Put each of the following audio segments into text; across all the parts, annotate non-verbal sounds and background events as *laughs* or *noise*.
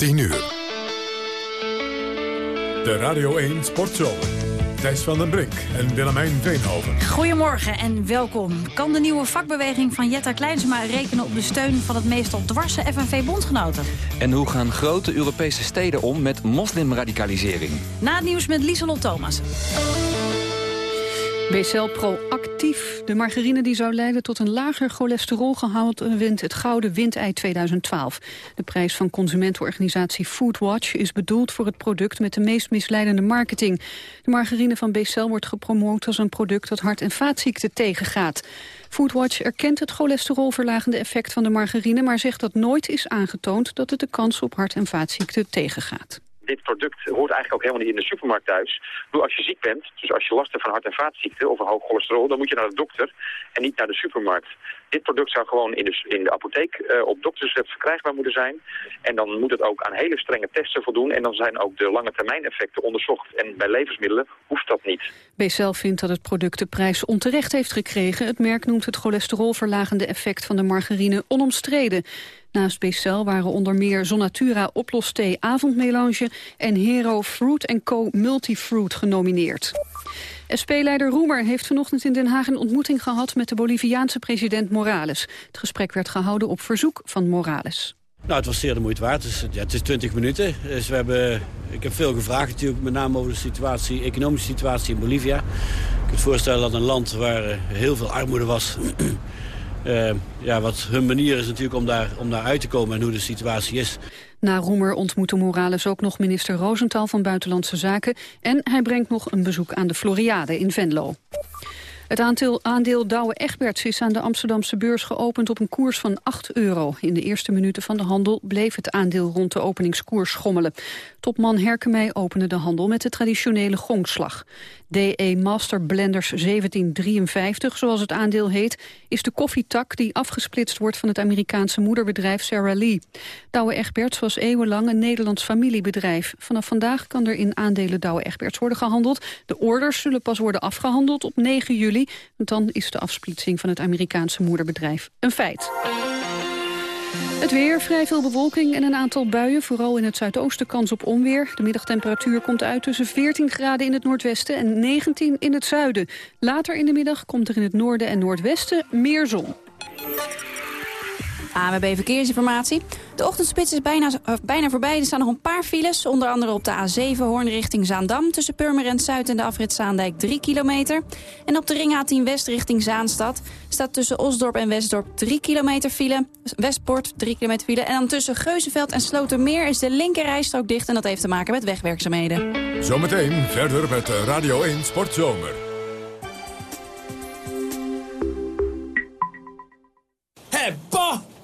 10 uur. De Radio 1 Sportshow. Thijs van den Brink en Willemijn Veenhoven. Goedemorgen en welkom. Kan de nieuwe vakbeweging van Jetta Kleinsma rekenen op de steun van het meestal dwarse FNV-bondgenoten? En hoe gaan grote Europese steden om met moslimradicalisering? Na het nieuws met Lieselot Thomas. BCL Proactief. De margarine die zou leiden tot een lager cholesterolgehalte wint het Gouden Windei 2012. De prijs van consumentenorganisatie Foodwatch is bedoeld voor het product met de meest misleidende marketing. De margarine van BCL wordt gepromoot als een product dat hart- en vaatziekten tegengaat. Foodwatch erkent het cholesterolverlagende effect van de margarine, maar zegt dat nooit is aangetoond dat het de kans op hart- en vaatziekten tegengaat dit product hoort eigenlijk ook helemaal niet in de supermarkt thuis. Doe als je ziek bent, dus als je last hebt van hart- en vaatziekten of een hoog cholesterol, dan moet je naar de dokter en niet naar de supermarkt. Dit product zou gewoon in de, in de apotheek uh, op doktersrecept verkrijgbaar moeten zijn. En dan moet het ook aan hele strenge testen voldoen. En dan zijn ook de lange termijn effecten onderzocht. En bij levensmiddelen hoeft dat niet. BCL vindt dat het product de prijs onterecht heeft gekregen. Het merk noemt het cholesterolverlagende effect van de margarine onomstreden. Naast Becel waren onder meer Zonatura Oploste Avondmelange en Hero Fruit Co Multifruit genomineerd. SP-leider Roemer heeft vanochtend in Den Haag een ontmoeting gehad met de Boliviaanse president Morales. Het gesprek werd gehouden op verzoek van Morales. Nou, het was zeer de moeite waard. Is, ja, het is 20 minuten. Dus we hebben, ik heb veel gevraagd natuurlijk, met name over de situatie, economische situatie in Bolivia. Ik kan het voorstellen dat een land waar eh, heel veel armoede was... Uh, *clears throat* ja, wat hun manier is natuurlijk om daar, om daar uit te komen en hoe de situatie is. Na Roemer ontmoette Morales ook nog minister Rosenthal van Buitenlandse Zaken... en hij brengt nog een bezoek aan de Floriade in Venlo. Het aandeel, aandeel Douwe Egberts is aan de Amsterdamse beurs geopend op een koers van 8 euro. In de eerste minuten van de handel bleef het aandeel rond de openingskoers schommelen. Topman Herkemey opende de handel met de traditionele gongslag. DE Master Blenders 1753, zoals het aandeel heet, is de koffietak die afgesplitst wordt van het Amerikaanse moederbedrijf Sarah Lee. Douwe Egberts was eeuwenlang een Nederlands familiebedrijf. Vanaf vandaag kan er in aandelen Douwe Egberts worden gehandeld. De orders zullen pas worden afgehandeld op 9 juli, dan is de afsplitsing van het Amerikaanse moederbedrijf een feit. Het weer, vrij veel bewolking en een aantal buien. Vooral in het zuidoosten kans op onweer. De middagtemperatuur komt uit tussen 14 graden in het noordwesten en 19 in het zuiden. Later in de middag komt er in het noorden en noordwesten meer zon. AMB Verkeersinformatie. De ochtendspits is bijna, uh, bijna voorbij. Er staan nog een paar files. Onder andere op de A7 Hoorn richting Zaandam. Tussen Purmerend Zuid en de afrit Zaandijk 3 kilometer. En op de ring A10 West richting Zaanstad. Staat tussen Osdorp en Westdorp 3 kilometer file. Westport 3 kilometer file. En dan tussen Geuzenveld en Slotermeer is de linkerrijstrook dicht. En dat heeft te maken met wegwerkzaamheden. Zometeen verder met Radio 1 Sportzomer. Hé, hey, bah!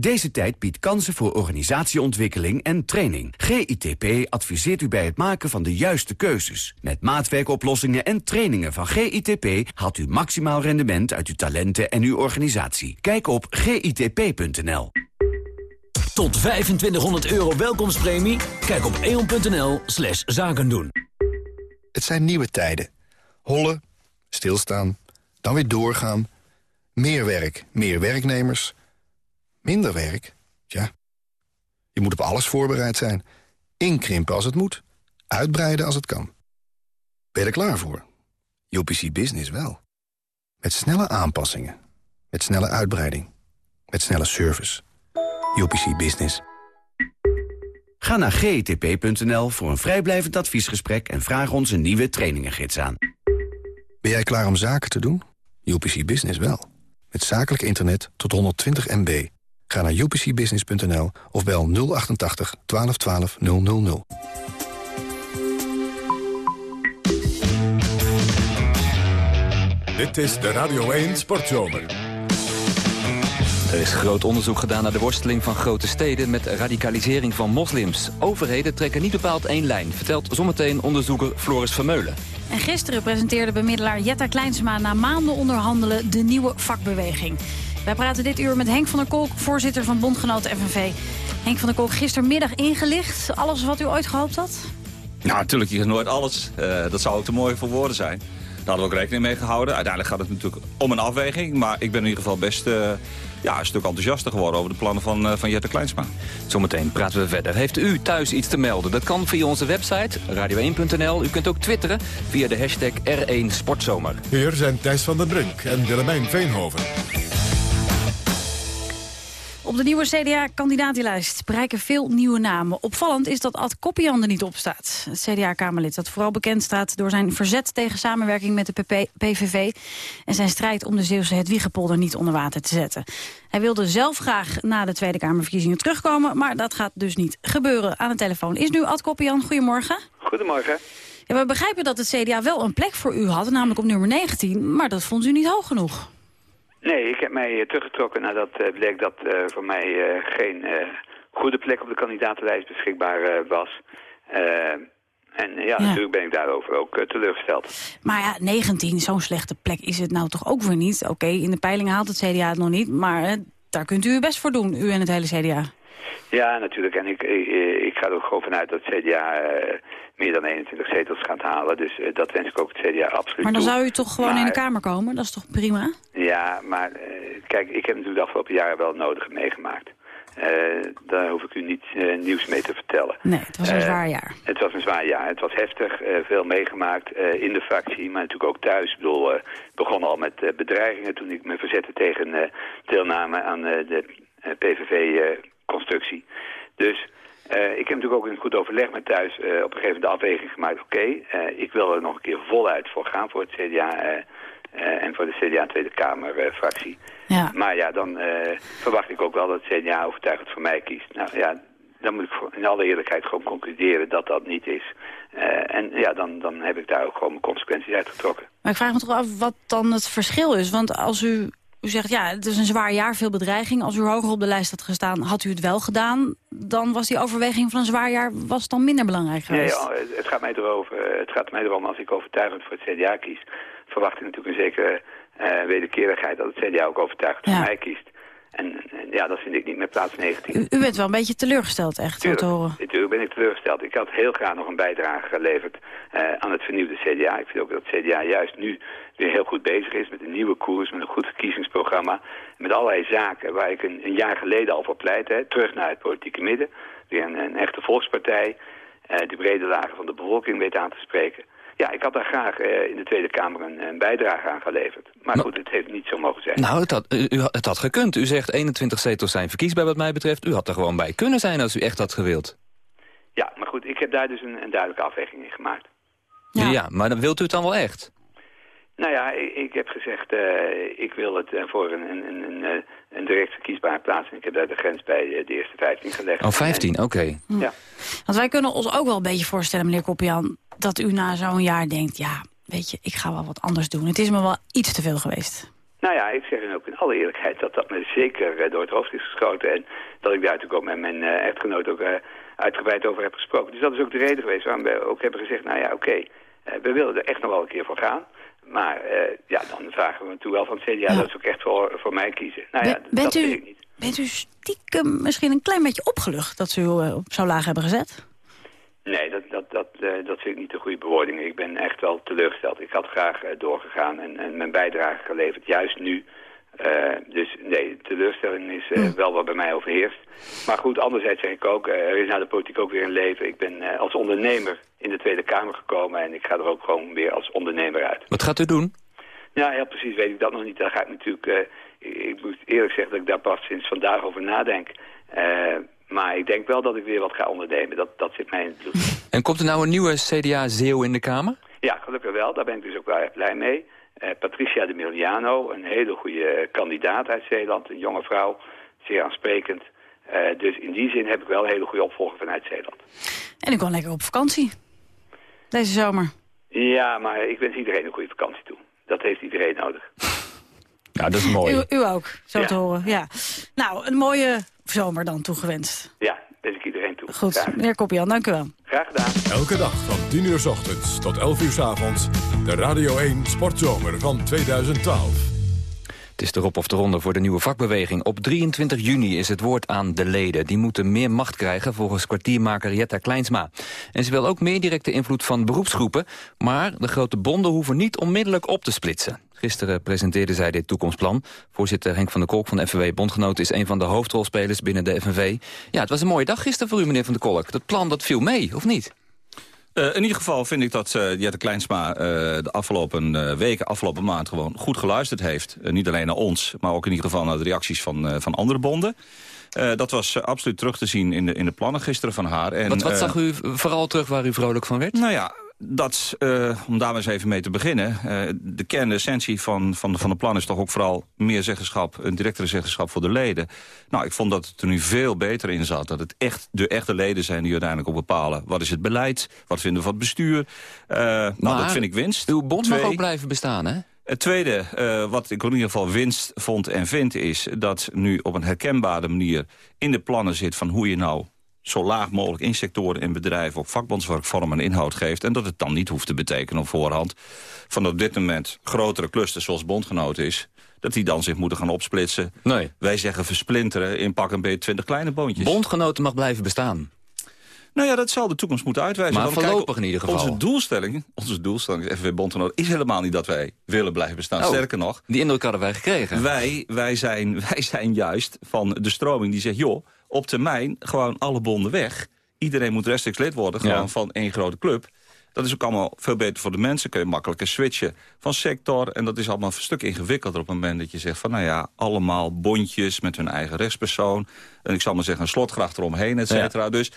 Deze tijd biedt kansen voor organisatieontwikkeling en training. GITP adviseert u bij het maken van de juiste keuzes. Met maatwerkoplossingen en trainingen van GITP... haalt u maximaal rendement uit uw talenten en uw organisatie. Kijk op gitp.nl. Tot 2500 euro welkomstpremie? Kijk op eon.nl slash zakendoen. Het zijn nieuwe tijden. Hollen, stilstaan, dan weer doorgaan. Meer werk, meer werknemers... Minder werk? Tja, je moet op alles voorbereid zijn. Inkrimpen als het moet, uitbreiden als het kan. Ben je er klaar voor? UPC Business wel. Met snelle aanpassingen, met snelle uitbreiding, met snelle service. UPC Business. Ga naar gtp.nl voor een vrijblijvend adviesgesprek... en vraag ons een nieuwe trainingengids aan. Ben jij klaar om zaken te doen? UPC Business wel. Met zakelijk internet tot 120 MB Ga naar upcbusiness.nl of bel 088 1212 000. Dit is de Radio 1 Sportzomer. Er is groot onderzoek gedaan naar de worsteling van grote steden met radicalisering van moslims. Overheden trekken niet bepaald één lijn, vertelt zometeen onderzoeker Floris Vermeulen. En gisteren presenteerde bemiddelaar Jetta Kleinsma na maanden onderhandelen de nieuwe vakbeweging. Wij praten dit uur met Henk van der Kolk, voorzitter van Bondgenoten FNV. Henk van der Kolk, gistermiddag ingelicht. Alles wat u ooit gehoopt had? Nou, natuurlijk, je nooit alles. Uh, dat zou ook te mooi voor woorden zijn. Daar hadden we ook rekening mee gehouden. Uiteindelijk gaat het natuurlijk om een afweging. Maar ik ben in ieder geval best uh, ja, een stuk enthousiaster geworden over de plannen van, uh, van Jette Kleinsma. Zometeen praten we verder. Heeft u thuis iets te melden? Dat kan via onze website radio1.nl. U kunt ook twitteren via de hashtag R1 Sportzomer. Hier zijn Thijs van den Brink en Willemijn Veenhoven. Op de nieuwe CDA-kandidatenlijst bereiken veel nieuwe namen. Opvallend is dat Ad Koppian er niet op staat. Het CDA-kamerlid dat vooral bekend staat door zijn verzet tegen samenwerking met de PP PVV... en zijn strijd om de Zeeuwse Hedwiegepolder niet onder water te zetten. Hij wilde zelf graag na de Tweede Kamerverkiezingen terugkomen... maar dat gaat dus niet gebeuren. Aan de telefoon is nu Ad Koppian. Goedemorgen. Goedemorgen. Ja, we begrijpen dat het CDA wel een plek voor u had, namelijk op nummer 19... maar dat vond u niet hoog genoeg. Nee, ik heb mij eh, teruggetrokken nadat uh, bleek dat uh, voor mij geen goede plek op de kandidatenlijst beschikbaar was. en ja, ja, natuurlijk ben ik daarover ook teleurgesteld. Maar ja, 19, zo'n slechte plek is het nou toch ook weer niet? Oké, in de peilingen haalt het CDA het nog niet, maar daar kunt u uw best voor doen, u en het hele CDA. Ja, natuurlijk. En ik, ik, ik ga er ook gewoon vanuit dat CDA meer dan 21 zetels gaat halen. Dus uh, dat wens ik ook het CDA absoluut Maar dan toe. zou u toch gewoon maar, in de Kamer komen? Dat is toch prima? Ja, maar uh, kijk, ik heb natuurlijk de afgelopen jaren wel het nodige meegemaakt. Uh, daar hoef ik u niet nieuws mee te vertellen. Nee, het was een zwaar jaar. Het was een zwaar jaar. Het was heftig, veel meegemaakt in de fractie, maar natuurlijk ook thuis. Ik bedoel, begon al met bedreigingen toen ik me verzette tegen deelname aan de PVV-constructie. dus... Uh, ik heb natuurlijk ook in goed overleg met thuis uh, op een gegeven moment de afweging gemaakt. Oké, okay, uh, ik wil er nog een keer voluit voor gaan voor het CDA en voor de CDA Tweede Kamer fractie. Ja. Maar ja, dan verwacht ik ook wel dat het CDA overtuigend voor mij kiest. Nou ja, dan moet ik in alle eerlijkheid gewoon concluderen dat dat niet is. en ja, dan, dan heb ik daar ook gewoon mijn consequenties uit getrokken. Maar ik vraag me toch af wat dan het verschil is. Want als u u zegt, ja, het is een zwaar jaar, veel bedreiging. Als u hoger op de lijst had gestaan, had u het wel gedaan. Dan was die overweging van een zwaar jaar was dan minder belangrijk geweest. Nee, het gaat mij erover. Het gaat mij erom, als ik overtuigend voor het CDA kies... verwacht ik natuurlijk een zekere uh, wederkerigheid... dat het CDA ook overtuigend ja. voor mij kiest. En, en, ja, dat vind ik niet met plaats 19. U, u bent wel een beetje teleurgesteld, echt, tuurlijk, te horen. Natuurlijk ben ik teleurgesteld. Ik had heel graag nog een bijdrage geleverd uh, aan het vernieuwde CDA. Ik vind ook dat het CDA juist nu weer heel goed bezig is met een nieuwe koers, met een goed verkiezingsprogramma. Met allerlei zaken waar ik een, een jaar geleden al voor pleitte. Terug naar het politieke midden. Weer een, een echte volkspartij. Uh, de brede lagen van de bevolking weet aan te spreken. Ja, ik had daar graag uh, in de Tweede Kamer een, een, bijdrage aan geleverd. Maar goed, het heeft niet zo mogen zijn. Nou, het had, u, het had gekund. U zegt 21 zetels zijn verkiesbaar wat mij betreft. U had er gewoon bij kunnen zijn als u echt had gewild. Ja, maar goed, ik heb daar dus een, een duidelijke afweging in gemaakt. Ja. ja, maar dan wilt u het dan wel echt? Nou ja, ik, ik heb gezegd, uh, ik wil het uh, voor een, een, een, een direct verkiesbare plaats. En ik heb daar de grens bij uh, de eerste 15 gelegd. Oh, 15, oké. Okay. Ja. Want wij kunnen ons ook wel een beetje voorstellen, meneer Koppian... dat u na zo'n jaar denkt, ja, weet je, ik ga wel wat anders doen. Het is me wel iets te veel geweest. Nou ja, ik zeg ook in alle eerlijkheid dat dat me zeker door het hoofd is geschoten. En dat ik daar natuurlijk ook met mijn echtgenoot ook uitgebreid over heb gesproken. Dus dat is ook de reden geweest waarom we ook hebben gezegd, nou ja, oké, okay, we willen er echt nog wel een keer voor gaan. Maar uh, ja, dan vragen we natuurlijk wel van het CDA ja. dat ze ook echt voor, voor mij kiezen. Nou ja, bent dat u, weet ik niet. Bent u stiekem misschien een klein beetje opgelucht dat ze u op zo laag hebben gezet? Nee, dat, dat, dat, uh, dat vind ik niet de goede bewoording. Ik ben echt wel teleurgesteld. Ik had graag doorgegaan en, en mijn bijdrage geleverd, juist nu. dus nee, teleurstelling is hm. wel wat bij mij overheerst. Maar goed, anderzijds zeg ik ook, er is naar de politiek ook weer een leven. Ik ben als ondernemer in de Tweede Kamer gekomen en ik ga er ook gewoon weer als ondernemer uit. Wat gaat u doen? Ja, heel precies weet ik dat nog niet. Daar ga ik natuurlijk, ik, ik, moet eerlijk zeggen dat ik daar pas sinds vandaag over nadenk. Uh, maar ik denk wel dat ik weer wat ga ondernemen. Dat, dat zit mij in het bloed. *laughs* En komt er nou een nieuwe CDA-zeeuw in de Kamer? Ja, gelukkig wel. Daar ben ik dus ook wel erg blij mee. Uh, Patricia de Miliano, een hele goede kandidaat uit Zeeland. Een jonge vrouw, zeer aansprekend. Uh, dus in die zin heb ik wel een hele goede opvolger vanuit Zeeland. En ik kon lekker op vakantie. Deze zomer. Ja, maar ik wens iedereen een goede vakantie toe. Dat heeft iedereen nodig. Ja, dat is mooi. U, u ook, zo ja. te horen. Ja. Nou, een mooie zomer dan toegewenst. Ja, wens ik iedereen toe. Goed, Graag. meneer Koppian, dank u wel. Graag gedaan. Elke dag van 10 uur s ochtends tot 11 uur s avonds. De Radio 1 Sportzomer van 2012. Het is de rop of de ronde voor de nieuwe vakbeweging. Op 23 juni is het woord aan de leden. Die moeten meer macht krijgen volgens kwartiermaker Jetta Kleinsma. En ze wil ook meer directe invloed van beroepsgroepen. Maar de grote bonden hoeven niet onmiddellijk op te splitsen. Gisteren presenteerde zij dit toekomstplan. Voorzitter Henk van der Kolk van de FNW Bondgenoot is een van de hoofdrolspelers binnen de FNV. Ja, het was een mooie dag gisteren voor u, meneer van der Kolk. Dat plan dat viel mee, of niet? Uh, in ieder geval vind ik dat uh, Jette Kleinsma uh, de afgelopen weken, afgelopen maand gewoon goed geluisterd heeft. niet alleen naar ons, maar ook in ieder geval naar de reacties van, van andere bonden. dat was absoluut terug te zien in de, in de plannen gisteren van haar. En, wat wat zag u vooral terug waar u vrolijk van werd? Nou ja, dat, uh, om daar eens even mee te beginnen... Uh, de kern, de essentie van, van, van de plan is toch ook vooral meer zeggenschap... een directere zeggenschap voor de leden. Nou, ik vond dat het er nu veel beter in zat. Dat het echt de echte leden zijn die uiteindelijk ook bepalen... wat is het beleid, wat vinden we van het bestuur. Uh, nou, dat vind ik winst. uw bond Twee, mag ook blijven bestaan, hè? Het tweede, uh, wat ik in ieder geval winst vond en vind... is dat nu op een herkenbare manier in de plannen zit... van hoe je nou zo laag mogelijk in sectoren en bedrijven... ook vakbondswerk vorm en inhoud geeft. En dat het dan niet hoeft te betekenen op voorhand... van op dit moment grotere clusters zoals bondgenoot is... dat die dan zich moeten gaan opsplitsen. Nee. Wij zeggen versplinteren in pak een beetje twintig kleine boontjes. Bondgenoten mag blijven bestaan. Nou ja, dat zal de toekomst moeten uitwijzen. Maar voorlopig in ieder geval. Onze doelstelling, onze doelstelling FNW Bondgenoot is helemaal niet dat wij willen blijven bestaan. Oh, Sterker nog. Die indruk hadden wij gekregen. Wij, wij, zijn, *laughs* wij zijn juist van de stroming die zegt... joh, op termijn gewoon alle bonden weg. Iedereen moet rechtstreeks lid worden, gewoon ja. van één grote club. Dat is ook allemaal veel beter voor de mensen. Kun je makkelijker switchen van sector. En dat is allemaal een stuk ingewikkelder op het moment dat je zegt van... nou ja, allemaal bondjes met hun eigen rechtspersoon. En ik zal maar zeggen een slotgracht eromheen, et cetera. Ja. Dus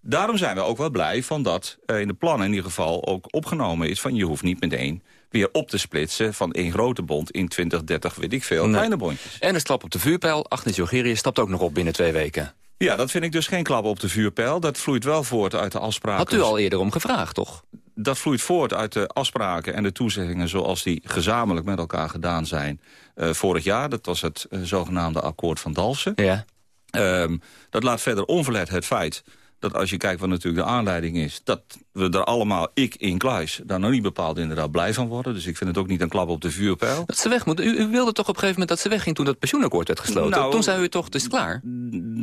daarom zijn we ook wel blij van dat uh, in de plannen in ieder geval ook opgenomen is... van je hoeft niet meteen weer op te splitsen van één grote bond in 20, 30, weet ik veel, nee. kleine bondjes. En een stap op de vuurpijl. Agnes Jogerië stapt ook nog op binnen twee weken. Ja, dat vind ik dus geen klap op de vuurpijl. Dat vloeit wel voort uit de afspraken. Had u al eerder om gevraagd, toch? Dat vloeit voort uit de afspraken en de toezeggingen... zoals die gezamenlijk met elkaar gedaan zijn uh, vorig jaar. Dat was het uh, zogenaamde akkoord van Dalsen. Ja. Um, dat laat verder onverlet het feit dat als je kijkt wat natuurlijk de aanleiding is... dat we er allemaal, ik in Kluis, daar nog niet bepaald inderdaad blij van worden. Dus ik vind het ook niet een klap op de vuurpijl. Dat ze weg moet. U, u wilde toch op een gegeven moment dat ze wegging toen dat pensioenakkoord werd gesloten? Nou, toen zei u toch, het is klaar?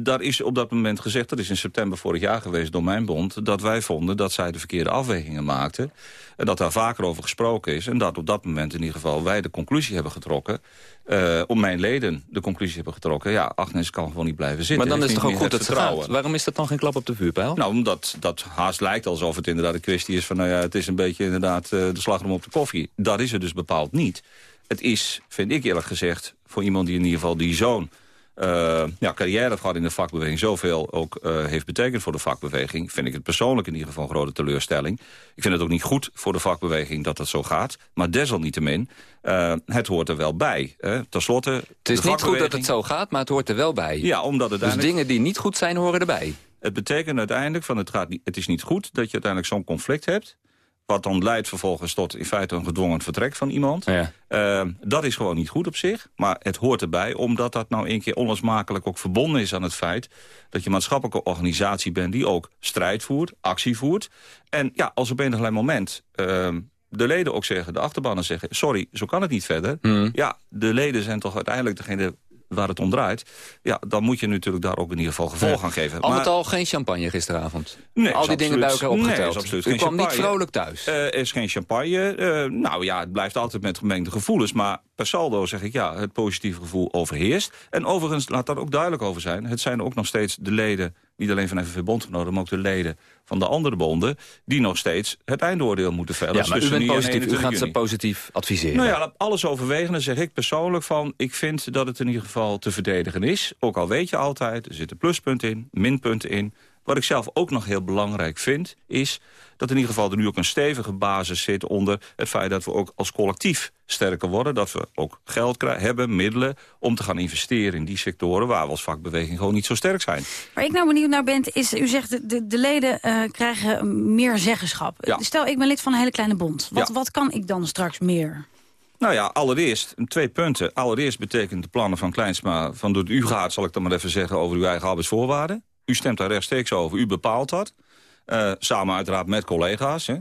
Daar is op dat moment gezegd, dat is in september vorig jaar geweest door mijn bond... dat wij vonden dat zij de verkeerde afwegingen maakten. En dat daar vaker over gesproken is. En dat op dat moment in ieder geval wij de conclusie hebben getrokken... Uh, om mijn leden de conclusie hebben getrokken... ja, Agnes kan gewoon niet blijven zitten. Maar dan is het toch ook goed dat ze gaat? Waarom is dat dan geen klap op de vuurpijl? Nou, omdat dat haast lijkt alsof het inderdaad een kwestie is van... nou ja, het is een beetje inderdaad uh, de slagroom op de koffie. Dat is het dus bepaald niet. Het is, vind ik eerlijk gezegd, voor iemand die in ieder geval die zoon... Uh, ja, carrière heeft gehad in de vakbeweging... zoveel ook uh, heeft betekend voor de vakbeweging... vind ik het persoonlijk in ieder geval een grote teleurstelling. Ik vind het ook niet goed voor de vakbeweging dat dat zo gaat. Maar desalniettemin, uh, het hoort er wel bij. Hè. Ten slotte... Het is niet goed dat het zo gaat, maar het hoort er wel bij. Ja, omdat het Dus dingen die niet goed zijn, horen erbij. Het betekent uiteindelijk, van het, gaat niet, het is niet goed... dat je uiteindelijk zo'n conflict hebt... Wat dan leidt vervolgens tot in feite een gedwongen vertrek van iemand. Ja. Uh, dat is gewoon niet goed op zich. Maar het hoort erbij, omdat dat nou een keer onlosmakelijk ook verbonden is aan het feit... dat je een maatschappelijke organisatie bent die ook strijd voert, actie voert. En ja, als op enig moment uh, de leden ook zeggen, de achterbannen zeggen... sorry, zo kan het niet verder. Mm. Ja, de leden zijn toch uiteindelijk degene waar het om draait... ja, dan moet je natuurlijk daar ook in ieder geval gevolg aan geven. Al met al geen champagne gisteravond? Nee, al die dingen bij elkaar opgeteld? Nee, is absoluut U geen kwam champagne. niet vrolijk thuis? Er uh, is geen champagne. Uh, nou ja, het blijft altijd met gemengde gevoelens. Maar per saldo zeg ik ja, het positieve gevoel overheerst. En overigens, laat dat ook duidelijk over zijn... het zijn ook nog steeds de leden, niet alleen van FNV Bondgenoten... maar ook de leden van de andere bonden... die nog steeds het eindoordeel moeten vellen. Ja, maar u bent positief, u gaat ze positief adviseren. Nou ja, alles overwegen, dan zeg ik persoonlijk van... ik vind dat het in ieder geval te verdedigen is. Ook al weet je altijd, er zitten pluspunten in, minpunten in... Wat ik zelf ook nog heel belangrijk vind, is dat in ieder geval er nu ook een stevige basis zit onder het feit dat we ook als collectief sterker worden. Dat we ook geld hebben, middelen om te gaan investeren in die sectoren waar we als vakbeweging gewoon niet zo sterk zijn. Waar ik nou benieuwd naar ben, is, u zegt de, de, de leden uh, krijgen meer zeggenschap. Ja. Stel, ik ben lid van een hele kleine bond. Wat, Ja. wat kan ik dan straks meer? Nou ja, allereerst twee punten. Allereerst betekent de plannen van Kleinsma van door u gaat, zal ik dan maar even zeggen, over uw eigen arbeidsvoorwaarden. U stemt daar rechtstreeks over, u bepaalt dat. Eh, samen uiteraard met collega's. Hè.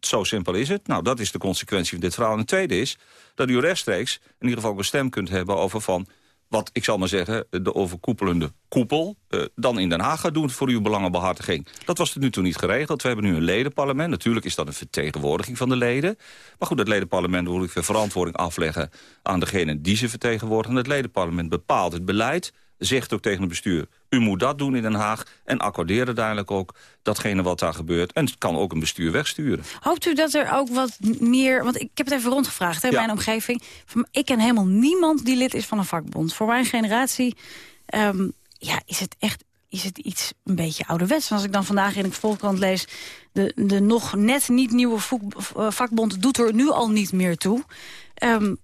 Zo simpel is het. Nou, dat is de consequentie van dit verhaal. En het tweede is dat u rechtstreeks in ieder geval een stem kunt hebben over van wat, ik zal maar zeggen, de overkoepelende koepel... Uh, dan in Den Haag gaat doen voor uw belangenbehartiging. Dat was tot nu toe niet geregeld. We hebben nu een ledenparlement. Natuurlijk is dat een vertegenwoordiging van de leden. Maar goed, het ledenparlement wil ik verantwoording afleggen... aan degene die ze vertegenwoordigen. Het ledenparlement bepaalt het beleid zegt ook tegen het bestuur... u moet dat doen in Den Haag en accordeer uiteindelijk ook datgene wat daar gebeurt. En het kan ook een bestuur wegsturen. Hoopt u dat er ook wat meer... want ik heb het even rondgevraagd in mijn omgeving. Ik ken helemaal niemand die lid is van een vakbond. Voor mijn generatie um, ja, is het echt is het iets een beetje ouderwets. Als ik dan vandaag in de Volkskrant lees... De, de nog net niet nieuwe vakbond doet er nu al niet meer toe. Um,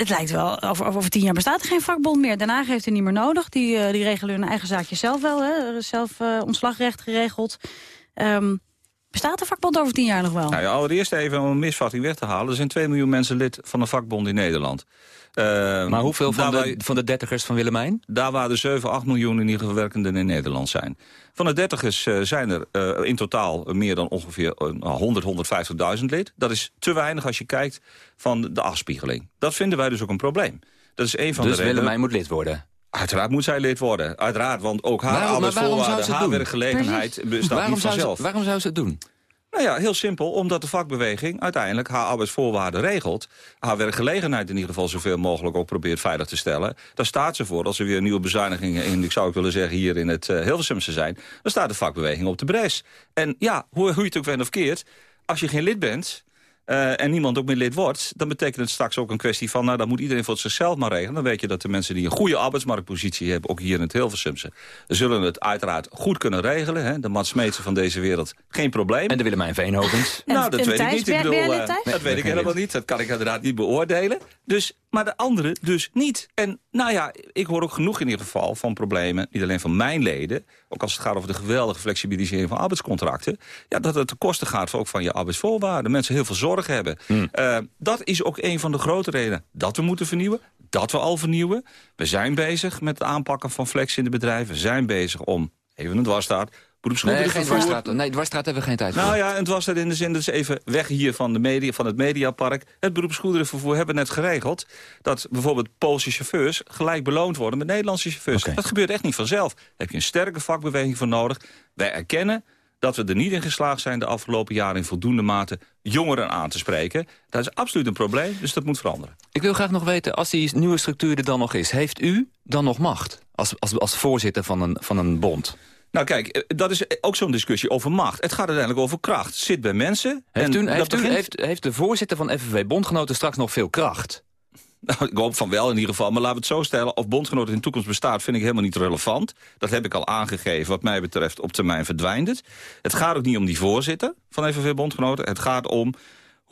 het lijkt wel, over, over tien jaar bestaat er geen vakbond meer. Daarna heeft hij niet meer nodig. Die, uh, die regelen hun eigen zaakjes zelf wel. Hè? Er is zelf uh, ontslagrecht geregeld. Um, bestaat de vakbond over tien jaar nog wel? Nou ja, allereerst even om een misvatting weg te halen. Er zijn 2 miljoen mensen lid van een vakbond in Nederland. Uh, maar hoeveel van de, van de dertigers van Willemijn? Daar waar er 7, 8 miljoen in ieder geval werkenden in Nederland zijn. Van de dertigers uh, zijn er uh, in totaal meer dan ongeveer 100, 150.000 lid. Dat is te weinig als je kijkt van de afspiegeling. Dat vinden wij dus ook een probleem. Dat is een van dus de Willemijn moet lid worden? Uiteraard moet zij lid worden. Uiteraard, want ook haar waarom, arbeidsvoorwaarden, haar werkgelegenheid bestaat waarom niet vanzelf. Ze, waarom zou ze het doen? Nou ja, heel simpel. Omdat de vakbeweging uiteindelijk haar arbeidsvoorwaarden regelt. Haar werkgelegenheid in ieder geval zoveel mogelijk ook probeert veilig te stellen. Daar staat ze voor. Als er weer nieuwe bezuinigingen in, ik zou ook willen zeggen, hier in het uh, Hilversumse zijn. Dan staat de vakbeweging op de bres. En ja, hoe, hoe je het ook bent of keert. Als je geen lid bent, uh, en niemand ook meer lid wordt... dan betekent het straks ook een kwestie van... nou, dan moet iedereen voor zichzelf maar regelen. Dan weet je dat de mensen die een goede arbeidsmarktpositie hebben... ook hier in het Hilversumse, zullen het uiteraard goed kunnen regelen. Hè? De Mats Smeetsen van deze wereld, geen probleem. En de Willemijn Veenhovens? nou, dat en weet ik niet. Ik bedoel, uh, dat weet ik helemaal niet. Dat kan ik inderdaad niet beoordelen. Dus, maar de anderen dus niet. En nou ja, ik hoor ook genoeg in ieder geval van problemen... niet alleen van mijn leden... ook als het gaat over de geweldige flexibilisering van arbeidscontracten... Ja, dat het ten koste gaat ook van je arbeidsvoorwaarden. Mensen heel veel zorg hebben. Hmm. Uh, dat is ook een van de grote redenen dat we moeten vernieuwen. Dat we al vernieuwen. We zijn bezig met het aanpakken van flex in de bedrijven. We zijn bezig om, even een dwarsstaat... Nee. Nee, dwarsstraat hebben we geen tijd voor. Nou ja, en dwarsstraat in de zin, dus even weg hier van, de media, van het Mediapark. Het beroepsgoederenvervoer hebben net geregeld... dat bijvoorbeeld Poolse chauffeurs gelijk beloond worden met Nederlandse chauffeurs. Okay. Dat gebeurt echt niet vanzelf. Daar heb je een sterke vakbeweging voor nodig. Wij erkennen dat we er niet in geslaagd zijn de afgelopen jaren in voldoende mate jongeren aan te spreken. Dat is absoluut een probleem, dus dat moet veranderen. Ik wil graag nog weten, als die nieuwe structuur er dan nog is... heeft u dan nog macht als, als, als voorzitter van een, van een bond? Nou kijk, dat is ook zo'n discussie over macht. Het gaat uiteindelijk over kracht. Zit bij mensen. Heeft, en heeft, begint... heeft de voorzitter van FNV Bondgenoten straks nog veel kracht? Nou, ik hoop van wel in ieder geval. Maar laten we het zo stellen. Of bondgenoten in de toekomst bestaat, vind ik helemaal niet relevant. Dat heb ik al aangegeven. Wat mij betreft, op termijn verdwijnt het. Het gaat ook niet om die voorzitter van FNV Bondgenoten. Het gaat om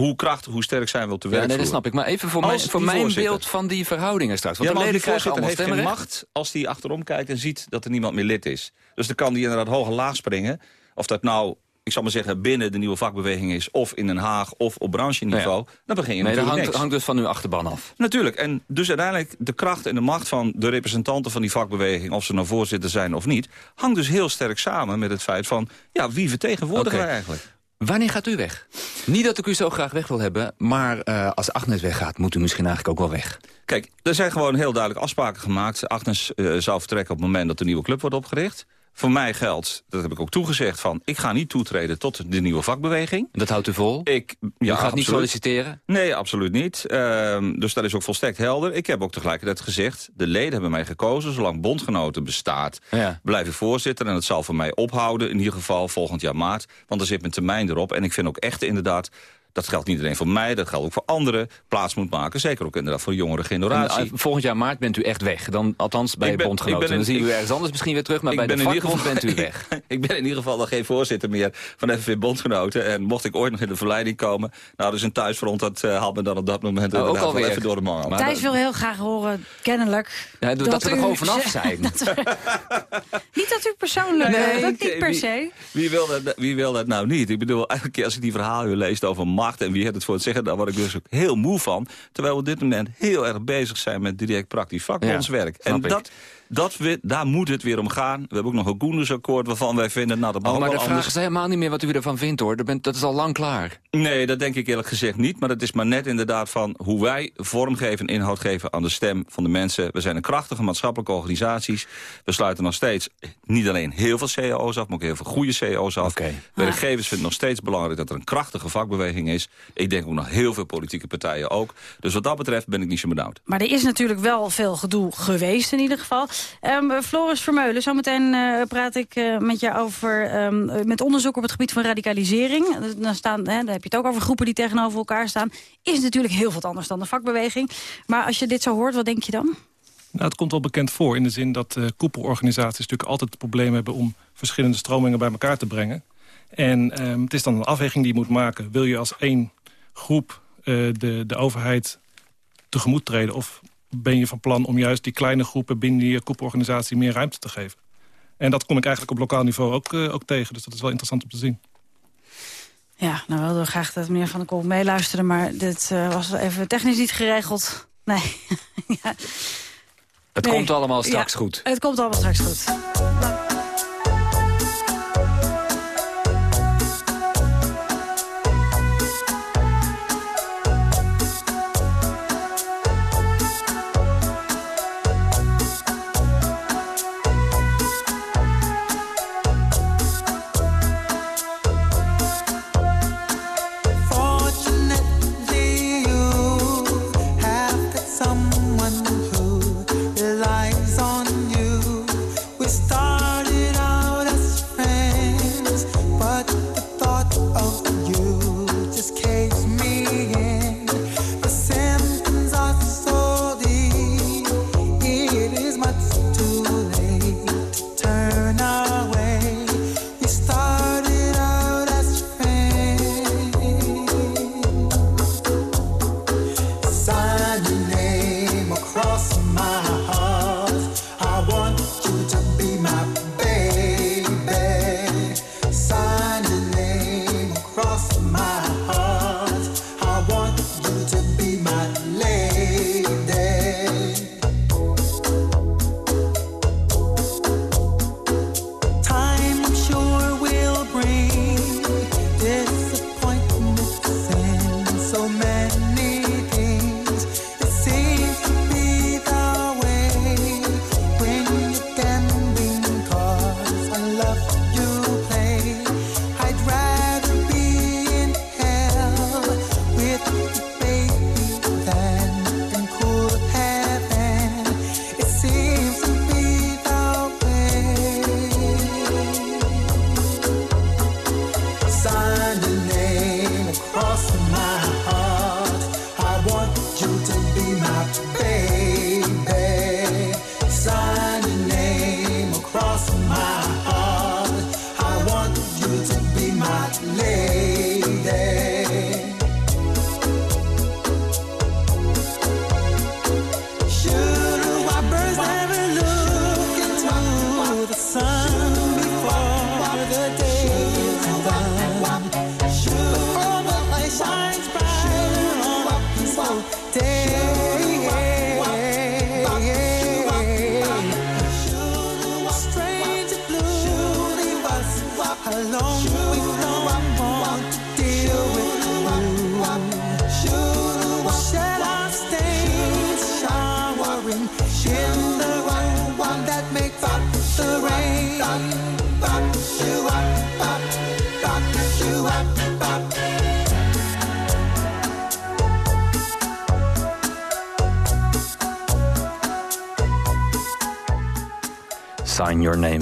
hoe krachtig, hoe sterk zijn we op de werkvloer. Ja, nee, dat snap ik. Maar even voor, mijn, voor mijn beeld van die verhoudingen straks. Want ja, de leden heeft geen macht als hij achterom kijkt en ziet dat er niemand meer lid is. Dus dan kan die inderdaad hoog en laag springen. Of dat nou ik zal maar zeggen, binnen de nieuwe vakbeweging is... of in Den Haag of op brancheniveau, ja. dan begin je nee, natuurlijk dat hangt, dus van uw achterban af. Natuurlijk. En dus uiteindelijk de kracht en de macht van de representanten van die vakbeweging... of ze nou voorzitter zijn of niet... hangt dus heel sterk samen met het feit van... ja, wie vertegenwoordigen Oké. wij eigenlijk? Wanneer gaat u weg? Niet dat ik u zo graag weg wil hebben, maar uh, als Agnes weggaat... moet u misschien eigenlijk ook wel weg. Kijk, er zijn gewoon heel duidelijk afspraken gemaakt. Agnes uh, zou vertrekken op het moment dat de nieuwe club wordt opgericht. Voor mij geldt, dat heb ik ook toegezegd, van ik ga niet toetreden tot de nieuwe vakbeweging. Dat houdt u vol? Ik, ja, u gaat absoluut. niet solliciteren? Nee, absoluut niet. Uh, dus dat is ook volstrekt helder. Ik heb ook tegelijkertijd gezegd, de leden hebben mij gekozen. Zolang bondgenoten bestaat, ja. blijf ik voorzitter. En het zal voor mij ophouden, in ieder geval volgend jaar maart. Want er zit mijn termijn erop. En ik vind ook echt inderdaad dat geldt niet alleen voor mij, dat geldt ook voor anderen, plaats moet maken. Zeker ook inderdaad voor de jongere generatie. En, uh, volgend jaar maart bent u echt weg. Dan, althans bij ben, bondgenoten. ben, dan zie je u ergens anders misschien weer terug, maar bij de vakbond bent u weg. *laughs* ik ben in ieder geval nog geen voorzitter meer van FNV Bondgenoten. En mocht ik ooit nog in de verleiding komen, nou dus een thuisfront, dat uh, haalt me dan op dat moment oh, ook wel even door de mangel. Thijs wil heel graag horen, kennelijk... Ja, dat, dat we er gewoon vanaf *laughs* zijn. dat we, niet dat u persoonlijk, nee, dat niet per se. Wie wil dat, wie wil dat nou niet? Ik bedoel, elke keer als ik die verhalen leest over macht en wie heeft het voor het zeggen. Daar word ik dus ook heel moe van. Terwijl we op dit moment heel erg bezig zijn met direct praktisch vakbondswerk. Ja, en ik. Dat, dat we, daar moet het weer om gaan. We hebben ook nog een Koendersakkoord waarvan wij vinden... Nou, dat Oh, maar de vraag anders. is helemaal niet meer wat u ervan vindt, hoor. Dat bent- Dat is al lang klaar. Nee, dat denk ik eerlijk gezegd niet. Maar het is maar net inderdaad van hoe wij vormgeven en inhoud geven aan de stem van de mensen. We zijn een krachtige maatschappelijke organisaties. We sluiten nog steeds niet alleen heel veel cao's af, maar ook heel veel goede cao's af. Werkgevers vinden het nog steeds belangrijk dat er een krachtige vakbeweging is. Ik denk ook nog heel veel politieke partijen ook. Dus wat dat betreft ben ik niet zo benauwd. Maar er is natuurlijk wel veel gedoe geweest in ieder geval. Ehm, Floris Vermeulen, zometeen eh, praat ik eh, met jou over... ehm, met onderzoek op het gebied van radicalisering. Eh, Dan, staan, hè, dan heb je het ook over groepen die tegenover elkaar staan. Is natuurlijk heel wat anders dan de vakbeweging. Maar als je dit zo hoort, wat denk je dan? Nou, het komt wel bekend voor in de zin dat eh, koepelorganisaties natuurlijk altijd het probleem hebben om verschillende stromingen bij elkaar te brengen. En ehm, het is dan een afweging die je moet maken. Wil je als één groep de, de overheid tegemoet treden of ben je van plan om juist die kleine groepen binnen je koepelorganisatie meer ruimte te geven? En dat kom ik eigenlijk op lokaal niveau ook, eh, ook tegen. Dus dat is wel interessant om te zien. Ja, nou wilden we graag dat meneer Van der Kolk meeluisterde... maar dit eh, was even technisch niet geregeld. Nee. *laughs* ja. Het Nee. komt allemaal straks Ja, goed. Het komt allemaal straks goed.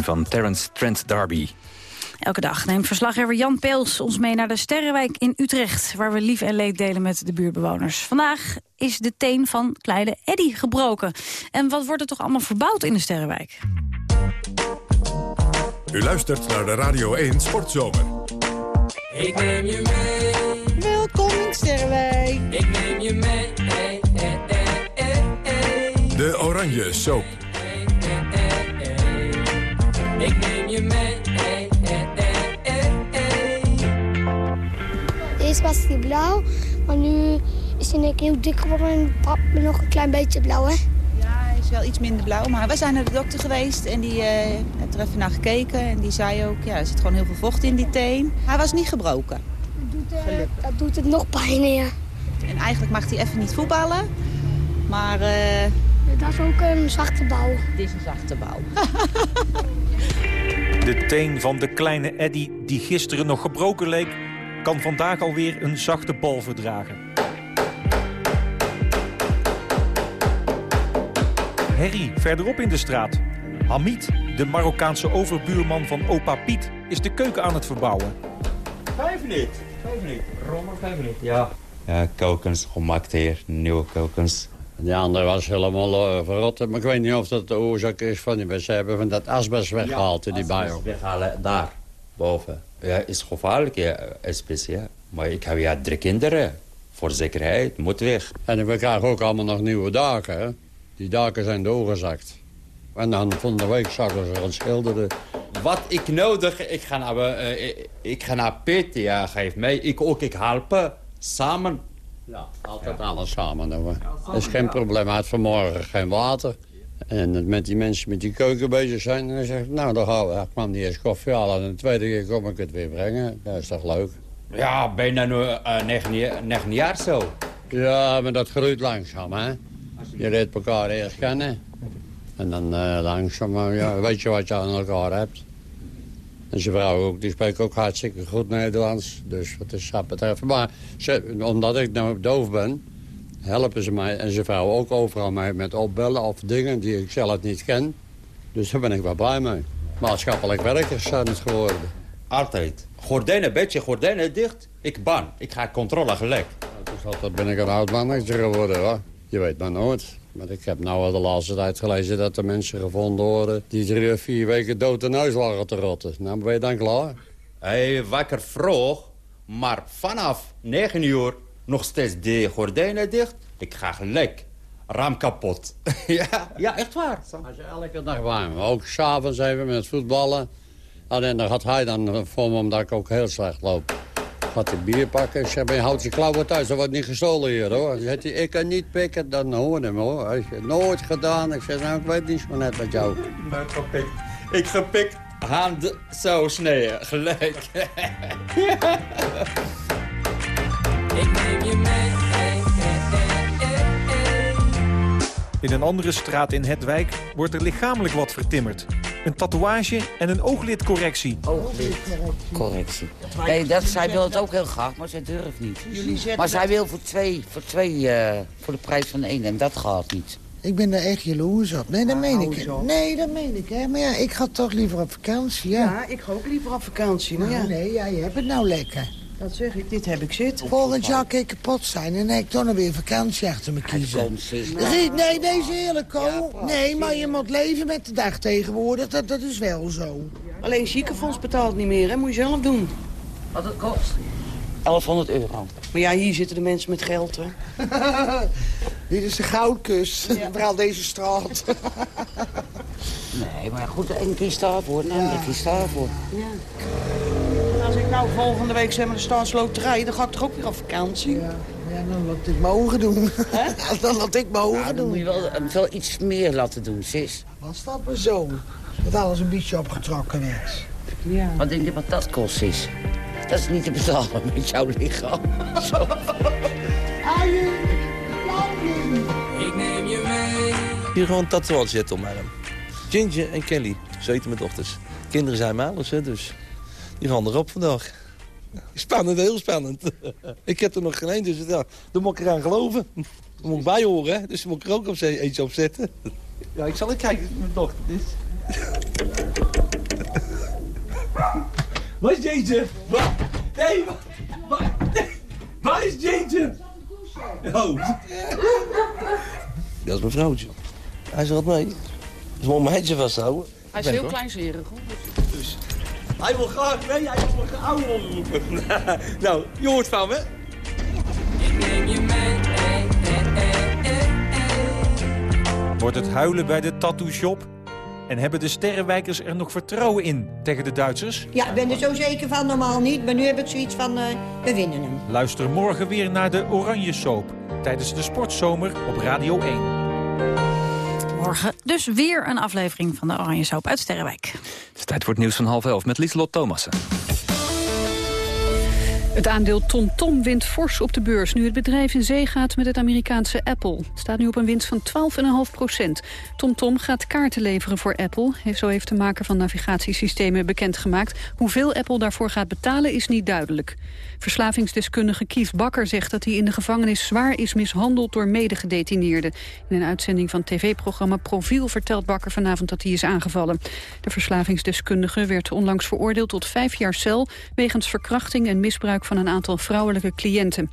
Van Terence Trent D'Arby. Elke dag neemt verslaggever Jan Peels ons mee naar de Sterrenwijk in Utrecht... waar we lief en leed delen met de buurtbewoners. Vandaag is de teen van kleine Eddy gebroken. En wat wordt er toch allemaal verbouwd in de Sterrenwijk? U luistert naar de Radio 1 Sportzomer. Ik neem je mee. Welkom in Sterrenwijk. Ik neem je mee. Hey, hey, hey, hey, hey. De Oranje Soap. Ik neem je mee. Hey, hey, hey, is was hij blauw. Maar nu is hij een keer heel dik geworden en pap nog een klein beetje blauw, hè? Ja, hij is wel iets minder blauw. Maar we zijn naar de dokter geweest en die eh, heeft er even naar gekeken. En die zei ook, ja, er zit gewoon heel veel vocht in die teen. Hij was niet gebroken. Dat doet, eh, dat doet het nog pijn, ja. En eigenlijk mag hij even niet voetballen. Maar eh, Dat is ook een zachte bouw. dit is een zachte bouw. *laughs* De teen van de kleine Eddy, die gisteren nog gebroken leek... kan vandaag alweer een zachte bal verdragen. Harry, verderop in de straat. Hamid, de Marokkaanse overbuurman van opa Piet... is de keuken aan het verbouwen. Vijf niet. Vijf niet. Rommel vijf niet. Ja. Ja, kokens gemaakt hier. Nieuwe kokens. Die andere was helemaal uh, verrot. Maar ik weet niet of dat de oorzaak is van die... Ze hebben van dat asbest weggehaald in die bio. weghalen daar, boven. Ja, is gevaarlijk, ja, asbest, ja. Maar ik heb ja drie kinderen. Voor zekerheid, moet weg. En we krijgen ook allemaal nog nieuwe daken. Hè? Die daken zijn doorgezakt. En dan van de week zakken ze een schilderen. Wat ik nodig, ik ga naar, eh, ik, ik ga naar Piet, ja, geef mij. Ik ook, ik helpen. Samen. Ja, altijd alles samen. Dat is geen probleem. Hij had vanmorgen geen water. En met die mensen met die keuken bezig zijn. En dan zeg ik, nou, dan gaan we. Ik kwam niet eens koffie halen. En de tweede keer kom ik het weer brengen. Dat is toch leuk? Ja, bijna nu uh, negen, jaar- negen jaar zo. Ja, maar dat groeit langzaam, hè. Je leert elkaar eerst kennen. En dan eh, langzaam, eh, ja, weet je wat je aan elkaar hebt. En zijn vrouw ook, die spreekt ook hartstikke goed Nederlands. Dus wat is dat betreft. Maar ze, omdat ik nou doof ben, helpen ze mij en zijn vrouw ook overal mij met opbellen of dingen die ik zelf niet ken. Dus daar ben ik wel blij mee. Maatschappelijk werkers zijn het geworden. Altijd. Gordijnen, bedje, gordijnen dicht. Ik ban. Ik ga controle gelijk. Dus altijd ben ik een oud mannetje geworden, hoor. Je weet maar nooit. Maar ik heb nou al de laatste tijd gelezen dat er mensen gevonden worden... die drie of vier weken dood in huis lagen te rotten. Nou, ben je dan klaar? Hij wakker vroeg, maar vanaf 9 uur nog steeds de gordijnen dicht. Ik ga gelijk. Raam kapot. *laughs* ja, ja, echt waar. Als je elke dag warm. Ook s'avonds even met voetballen. Alleen dan gaat hij dan voor me omdat ik ook heel slecht loop. Gaat hij bier pakken. Ik zeg, maar je houdt je klauwen thuis. Dat wordt niet gestolen hier, hoor. Zegt hij, ik kan niet pikken. Dan hoor hem, hoor. Hij zegt, nooit gedaan. Ik zeg, nou, ik weet niet zo net met jou. Maar gepikt. Ik gepikt. Hand zo snijden. Gelijk. *laughs* Ik neem je mee. In een andere straat in Het Wijk wordt er lichamelijk wat vertimmerd. Een tatoeage en een ooglidcorrectie. Correctie. Nee, dat, zij wil het ook heel graag, maar zij durft niet. Jullie zetten Maar zij wil voor twee, voor twee, eh, voor de prijs van één en dat gaat niet. Ik ben er echt jaloers op. Nee, dat meen ik. Nee, dat meen ik. Hè. Maar ja, ik ga toch liever op vakantie, ja. Ja, ik ga ook liever op vakantie. Nou, ja, nee, ja, je hebt het nou lekker. Dat zeg ik. Dit heb ik zitten. Volgend jaar kan ik kapot zijn en dan heb ik toch nog weer vakantie achter me kiezen. Riet, nee, deze eerlijk, Ko. Nee, maar je moet leven met de dag tegenwoordig. Dat, dat is wel zo. Alleen ziekenfonds betaalt niet meer, hè? Moet je zelf doen. Wat het kost? 1100 euro. Maar ja, hier zitten de mensen met geld, hè? *laughs* Dit is de goudkus. *laughs* Vooral deze straat. Nee, maar goed, één kiest daarvoor, en de andere kiest daarvoor. Ja. Nou volgende week zeg maar de staatsloterij, dan ga ik toch ook weer op vakantie? Ja, ja dan laat ik mogen doen. *laughs* dan laat ik mogen Nou, dan doen. moet je wel, eh, wel iets meer laten doen, sis. Was dat maar zo? Dat alles een beetje opgetrokken werd. Ja. Wat denk je wat dat kost, sis? Dat is niet te betalen *laughs* met jouw lichaam. *laughs* Zo. Ik neem je mee. Hier gewoon tatoeage zetten om mijn arm. Ginger en Kelly, zo mijn dochters. Kinderen zijn malers, hè, dus die gaan erop vandaag. Spannend, heel spannend. *laughs* ik heb er nog geen één, dus ja, daar moet ik eraan geloven. *laughs* Daar moet ik bij horen, hè, dus daar moet ik er ook op eentje op zetten. ja, ik zal even kijken, mijn dochter. Dit. *laughs* Waar is Ginger? Waar? Nee, waar? Waar, is Ginger? Oh. Dat is mijn vrouwtje. Hij is er wat mee. Dus moet mijn hetje vasthouden. Hij is heel kleinzerig, hoor. Dus. Hij wil graag, nee, hij wil graag oude omroepen. *laughs* nou, je hoort van me. Ik neem je mee. Wordt het huilen bij de tattoo shop? En hebben de sterrenwijkers er nog vertrouwen in tegen de Duitsers? Ja, ik ben er zo zeker van, normaal niet. Maar nu heb ik zoiets van, eh, we winnen hem. Luister morgen weer naar de Oranje Soap tijdens de Sportzomer op Radio 1. Morgen dus weer een aflevering van de Oranje Soap uit Sterrenwijk. Het is tijd voor het nieuws van half elf met Lieselot Thomassen. Het aandeel TomTom Tom wint fors op de beurs... nu het bedrijf in zee gaat met het Amerikaanse Apple. Het staat nu op een winst van 12,5 procent. TomTom gaat kaarten leveren voor Apple. Zo heeft de maker van navigatiesystemen bekendgemaakt. Hoeveel Apple daarvoor gaat betalen is niet duidelijk. Verslavingsdeskundige Keith Bakker zegt dat hij in de gevangenis... zwaar is mishandeld door medegedetineerden. In een uitzending van tv-programma Profiel vertelt Bakker vanavond dat hij is aangevallen. De verslavingsdeskundige werd onlangs veroordeeld tot vijf jaar cel... wegens verkrachting en misbruik van een aantal vrouwelijke cliënten.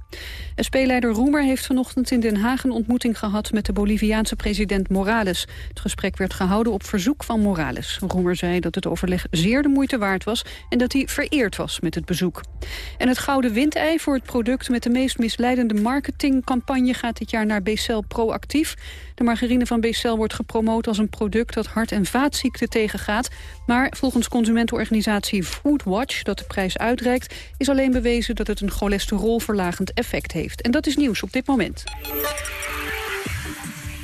SP-leider Roemer heeft vanochtend in Den Haag een ontmoeting gehad met de Boliviaanse president Morales. Het gesprek werd gehouden op verzoek van Morales. Roemer zei dat het overleg zeer de moeite waard was en dat hij vereerd was met het bezoek. En het gouden windei voor het product met de meest misleidende marketingcampagne gaat dit jaar naar Becel Proactief. De margarine van Becel wordt gepromoot als een product dat hart- en vaatziekten tegengaat. Maar volgens consumentenorganisatie Foodwatch, dat de prijs uitreikt, is alleen bewezen dat het een cholesterolverlagend effect heeft. En dat is nieuws op dit moment.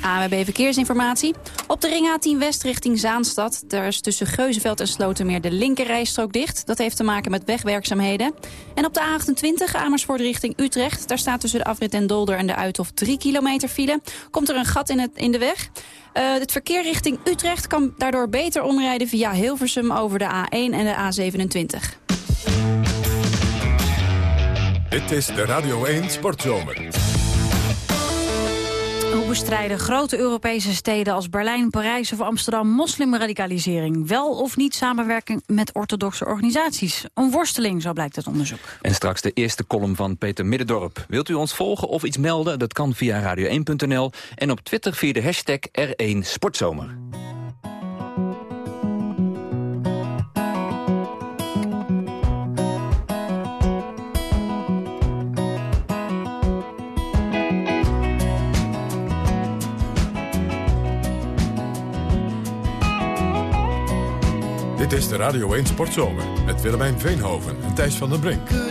AWB Verkeersinformatie. Op de ring A10 West richting Zaanstad. Daar is tussen Geuzenveld en Slotermeer de linkerrijstrook dicht. Dat heeft te maken met wegwerkzaamheden. En op de A28 Amersfoort richting Utrecht. Daar staat tussen de afrit en Dolder en de Uithof 3 kilometer file. Komt er een gat in, het, in de weg. Uh, het verkeer richting Utrecht kan daardoor beter omrijden via Hilversum over de A1 en de A27. Dit is de Radio 1 Sportzomer. Bestrijden grote Europese steden als Berlijn, Parijs of Amsterdam moslimradicalisering? Wel of niet samenwerking met orthodoxe organisaties? Een worsteling, zo blijkt het onderzoek. En straks de eerste column van Peter Middendorp. Wilt u ons volgen of iets melden? Dat kan via radio1.nl en op Twitter via de hashtag R1 Sportzomer. Dit is de Radio 1 Sportzomer met Willemijn Veenhoven en Thijs van den Brink.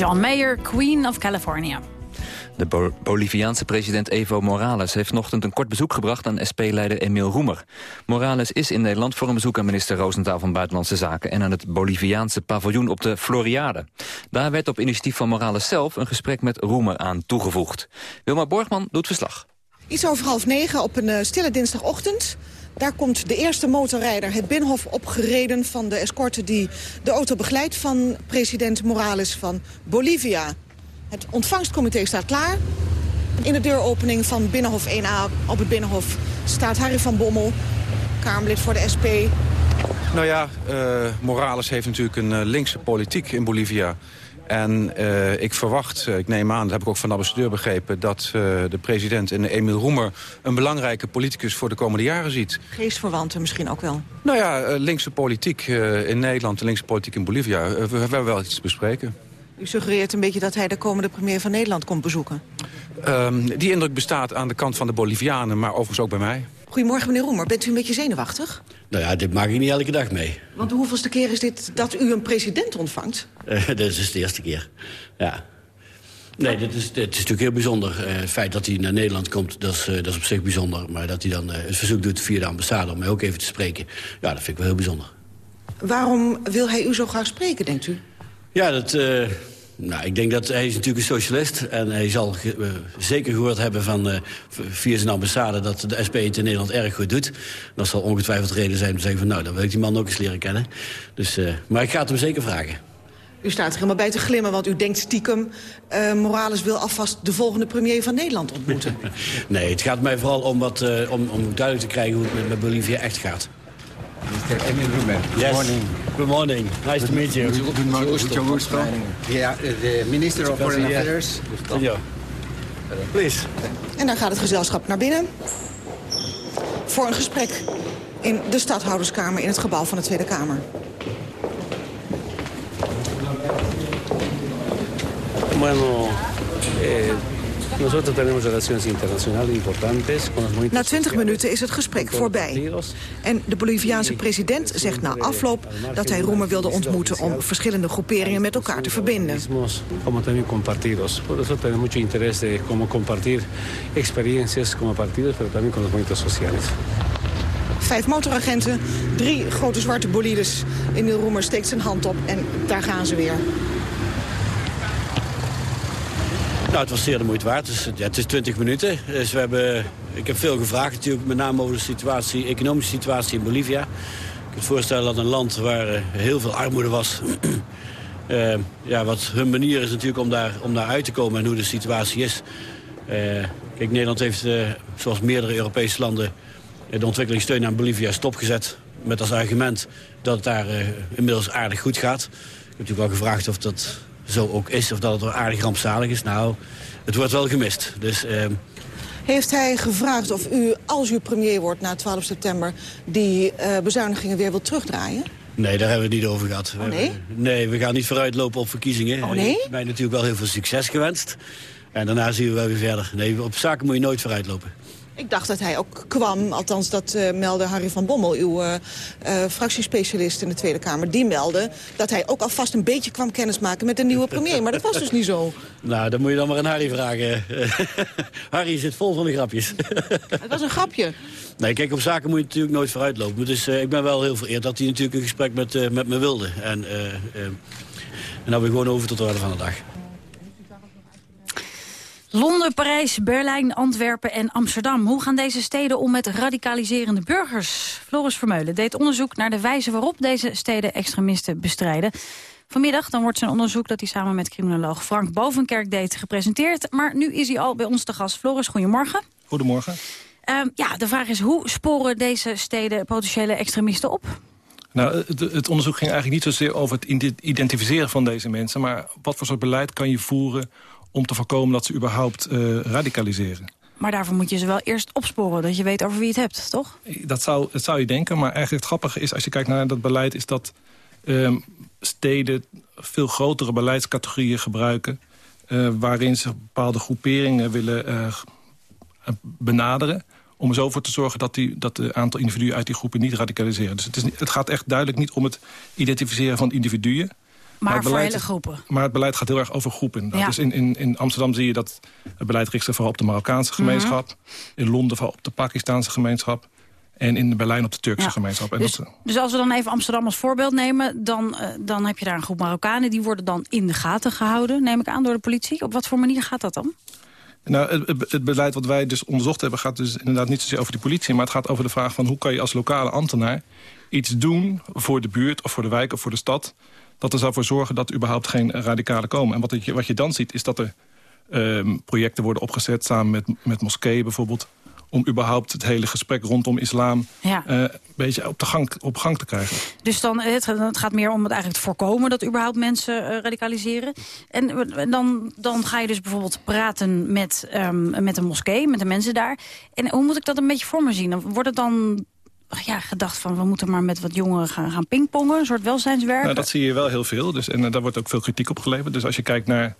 John Mayer, Queen of California. De Bo Boliviaanse president Evo Morales heeft vanochtend een kort bezoek gebracht aan SP-leider Emiel Roemer. Morales is in Nederland voor een bezoek aan minister Roosentaal van Buitenlandse Zaken en aan het Boliviaanse paviljoen op de Floriade. Daar werd op initiatief van Morales zelf een gesprek met Roemer aan toegevoegd. Wilma Borgman doet verslag. Iets over half negen op een uh, stille dinsdagochtend. Daar komt de eerste motorrijder het Binnenhof opgereden van de escorte die de auto begeleidt van president Morales van Bolivia. Het ontvangstcomité staat klaar. In de deuropening van Binnenhof 1A op het Binnenhof staat Harry van Bommel, Kamerlid voor de SP. Nou ja, uh, Morales heeft natuurlijk een uh, linkse politiek in Bolivia. En uh, ik verwacht, ik neem aan, dat heb ik ook van de ambassadeur begrepen... dat de president en Emiel Roemer een belangrijke politicus voor de komende jaren ziet. Geestverwanten misschien ook wel. Nou ja, linkse politiek in Nederland en linkse politiek in Bolivia. we, we hebben wel iets te bespreken. U suggereert een beetje dat hij de komende premier van Nederland komt bezoeken. Um, die indruk bestaat aan de kant van de Bolivianen, maar overigens ook bij mij. Goedemorgen, meneer Roemer. Bent u een beetje zenuwachtig? Nou ja, dit maak ik niet elke dag mee. Want de hoeveelste keer is dit dat u een president ontvangt? Uh, *laughs* dat is de eerste keer, ja. Nee, dit is, dit is natuurlijk heel bijzonder. Uh, het feit dat hij naar Nederland komt, dat is, uh, dat is op zich bijzonder. Maar dat hij dan het verzoek doet via de ambassade om mij ook even te spreken... ja, dat vind ik wel heel bijzonder. Waarom wil hij u zo graag spreken, denkt u? Ja, dat... Nou, ik denk dat hij is natuurlijk een socialist. En hij zal uh, zeker gehoord hebben van, uh, via zijn ambassade... dat de SP het in Nederland erg goed doet. Dat zal ongetwijfeld reden zijn om te zeggen van... nou, dan wil ik die man ook eens leren kennen. Dus, uh, maar ik ga het hem zeker vragen. U staat er helemaal bij te glimmen, want u denkt stiekem... Uh, Morales wil alvast de volgende premier van Nederland ontmoeten. *laughs* nee, het gaat mij vooral om, wat, uh, om, om duidelijk te krijgen hoe het met, met Bolivia echt gaat. Mr. Emil Ruben. Yes. Good morning. Good morning. Nice good, to meet you. Good, good morning. Mucho gusto. Yeah, the Minister of Foreign Affairs. Yeah. Please. En dan gaat het gezelschap naar binnen. Voor een gesprek in de stadhouderskamer in het gebouw van de Tweede Kamer. Bueno, eh, Na 20 minuten is het gesprek voorbij. En de Boliviaanse president zegt na afloop dat hij Roemer wilde ontmoeten om verschillende groeperingen met elkaar te verbinden. De. Vijf motoragenten, drie grote zwarte bolides. Emiel Roemer steekt zijn hand op en daar gaan ze weer. Nou, het was zeer de moeite waard. Het is 20 minuten. Dus we hebben, ik heb veel gevraagd natuurlijk, met name over de situatie, economische situatie in Bolivia. Ik kan me voorstellen dat een land waar uh, heel veel armoede was... uh, *clears throat* ja, wat hun manier is natuurlijk om daar, om daar uit te komen en hoe de situatie is. Uh, kijk, Nederland heeft, zoals meerdere Europese landen... de ontwikkelingssteun aan Bolivia stopgezet. Met als argument dat het daar inmiddels aardig goed gaat. Ik heb natuurlijk al gevraagd of dat zo ook is. Of dat het wel aardig rampzalig is. Nou, het wordt wel gemist. Dus, uh... Heeft hij gevraagd of u, als u premier wordt na 12 september... die uh, bezuinigingen weer wilt terugdraaien? Nee, daar hebben we het niet over gehad. Oh, nee? nee, we gaan niet vooruitlopen op verkiezingen. Oh, nee? Mij natuurlijk wel heel veel succes gewenst. En daarna zien we wel weer verder. Nee, op zaken moet je nooit vooruitlopen. Ik dacht dat hij ook kwam, althans dat uh, meldde Harry van Bommel... uw uh, uh, fractiespecialist in de Tweede Kamer. Die meldde dat hij ook alvast een beetje kwam kennismaken met de nieuwe premier. Maar dat was dus niet zo. *laughs* Nou, dan moet je dan maar aan Harry vragen. *laughs* Harry zit vol van de grapjes. *laughs* Het was een grapje. Nee, kijk, op zaken moet je natuurlijk nooit vooruitlopen. Dus ik ben wel heel vereerd dat hij natuurlijk een gesprek met, met me wilde. En, en dan weer gewoon over tot de orde van de dag. Londen, Parijs, Berlijn, Antwerpen en Amsterdam. Hoe gaan deze steden om met radicaliserende burgers? Floris Vermeulen deed onderzoek naar de wijze waarop deze steden extremisten bestrijden. Vanmiddag dan wordt zijn onderzoek dat hij samen met criminoloog Frank Bovenkerk deed gepresenteerd. Maar nu is hij al bij ons te gast. Floris, goedemorgen. Goedemorgen. Uh, ja, de vraag is hoe sporen deze steden potentiële extremisten op? Nou, het, het, onderzoek ging eigenlijk niet zozeer over het identificeren van deze mensen... maar wat voor soort beleid kan je voeren om te voorkomen dat ze überhaupt uh, radicaliseren. Maar daarvoor moet je ze wel eerst opsporen, dat je weet over wie je het hebt, toch? Dat zou, dat zou je denken, maar eigenlijk het grappige is... als je kijkt naar dat beleid, is dat um, steden veel grotere beleidscategorieën gebruiken... Uh, waarin ze bepaalde groeperingen willen uh, benaderen om er zo voor te zorgen dat, die, dat de aantal individuen uit die groepen niet radicaliseren. Dus het, is, het gaat echt duidelijk niet om het identificeren van individuen... Maar, het voor beleid hele groepen. Maar het beleid gaat heel erg over groepen. Ja. Dus in, in, in Amsterdam zie je dat het beleid richt zich vooral op de Marokkaanse Mhm. gemeenschap. In Londen vooral op de Pakistanse gemeenschap. En in Berlijn op de Turkse Ja. gemeenschap. En Dus, dat, dus als we dan even Amsterdam als voorbeeld nemen... Dan, eh, dan heb je daar een groep Marokkanen. Die worden dan in de gaten gehouden, neem ik aan, door de politie. Op wat voor manier gaat dat dan? Nou, het, het- het beleid wat wij dus onderzocht hebben... gaat dus inderdaad niet zozeer over die politie... maar het gaat over de vraag van hoe kan je als lokale ambtenaar... iets doen voor de buurt of voor de wijk of voor de stad... dat er zou voor zorgen dat er überhaupt geen radicalen komen. En wat je, wat je dan ziet is dat er ehm, projecten worden opgezet... samen met, met moskeeën bijvoorbeeld... om überhaupt het hele gesprek rondom islam... Ja. eh, een beetje op, de gang, op gang te krijgen. Dus dan, het, het gaat meer om het eigenlijk te voorkomen... dat überhaupt mensen eh, radicaliseren. En eh, dan, dan ga je dus bijvoorbeeld praten met, ehm, met een moskee, met de mensen daar. En hoe moet ik dat een beetje voor me zien? Dan wordt het dan ja, gedacht van... we moeten maar met wat jongeren gaan, gaan pingpongen, een soort welzijnswerk? Nou, dat zie je wel heel veel. Dus, en eh, daar wordt ook veel kritiek op geleverd. Dus als je kijkt naar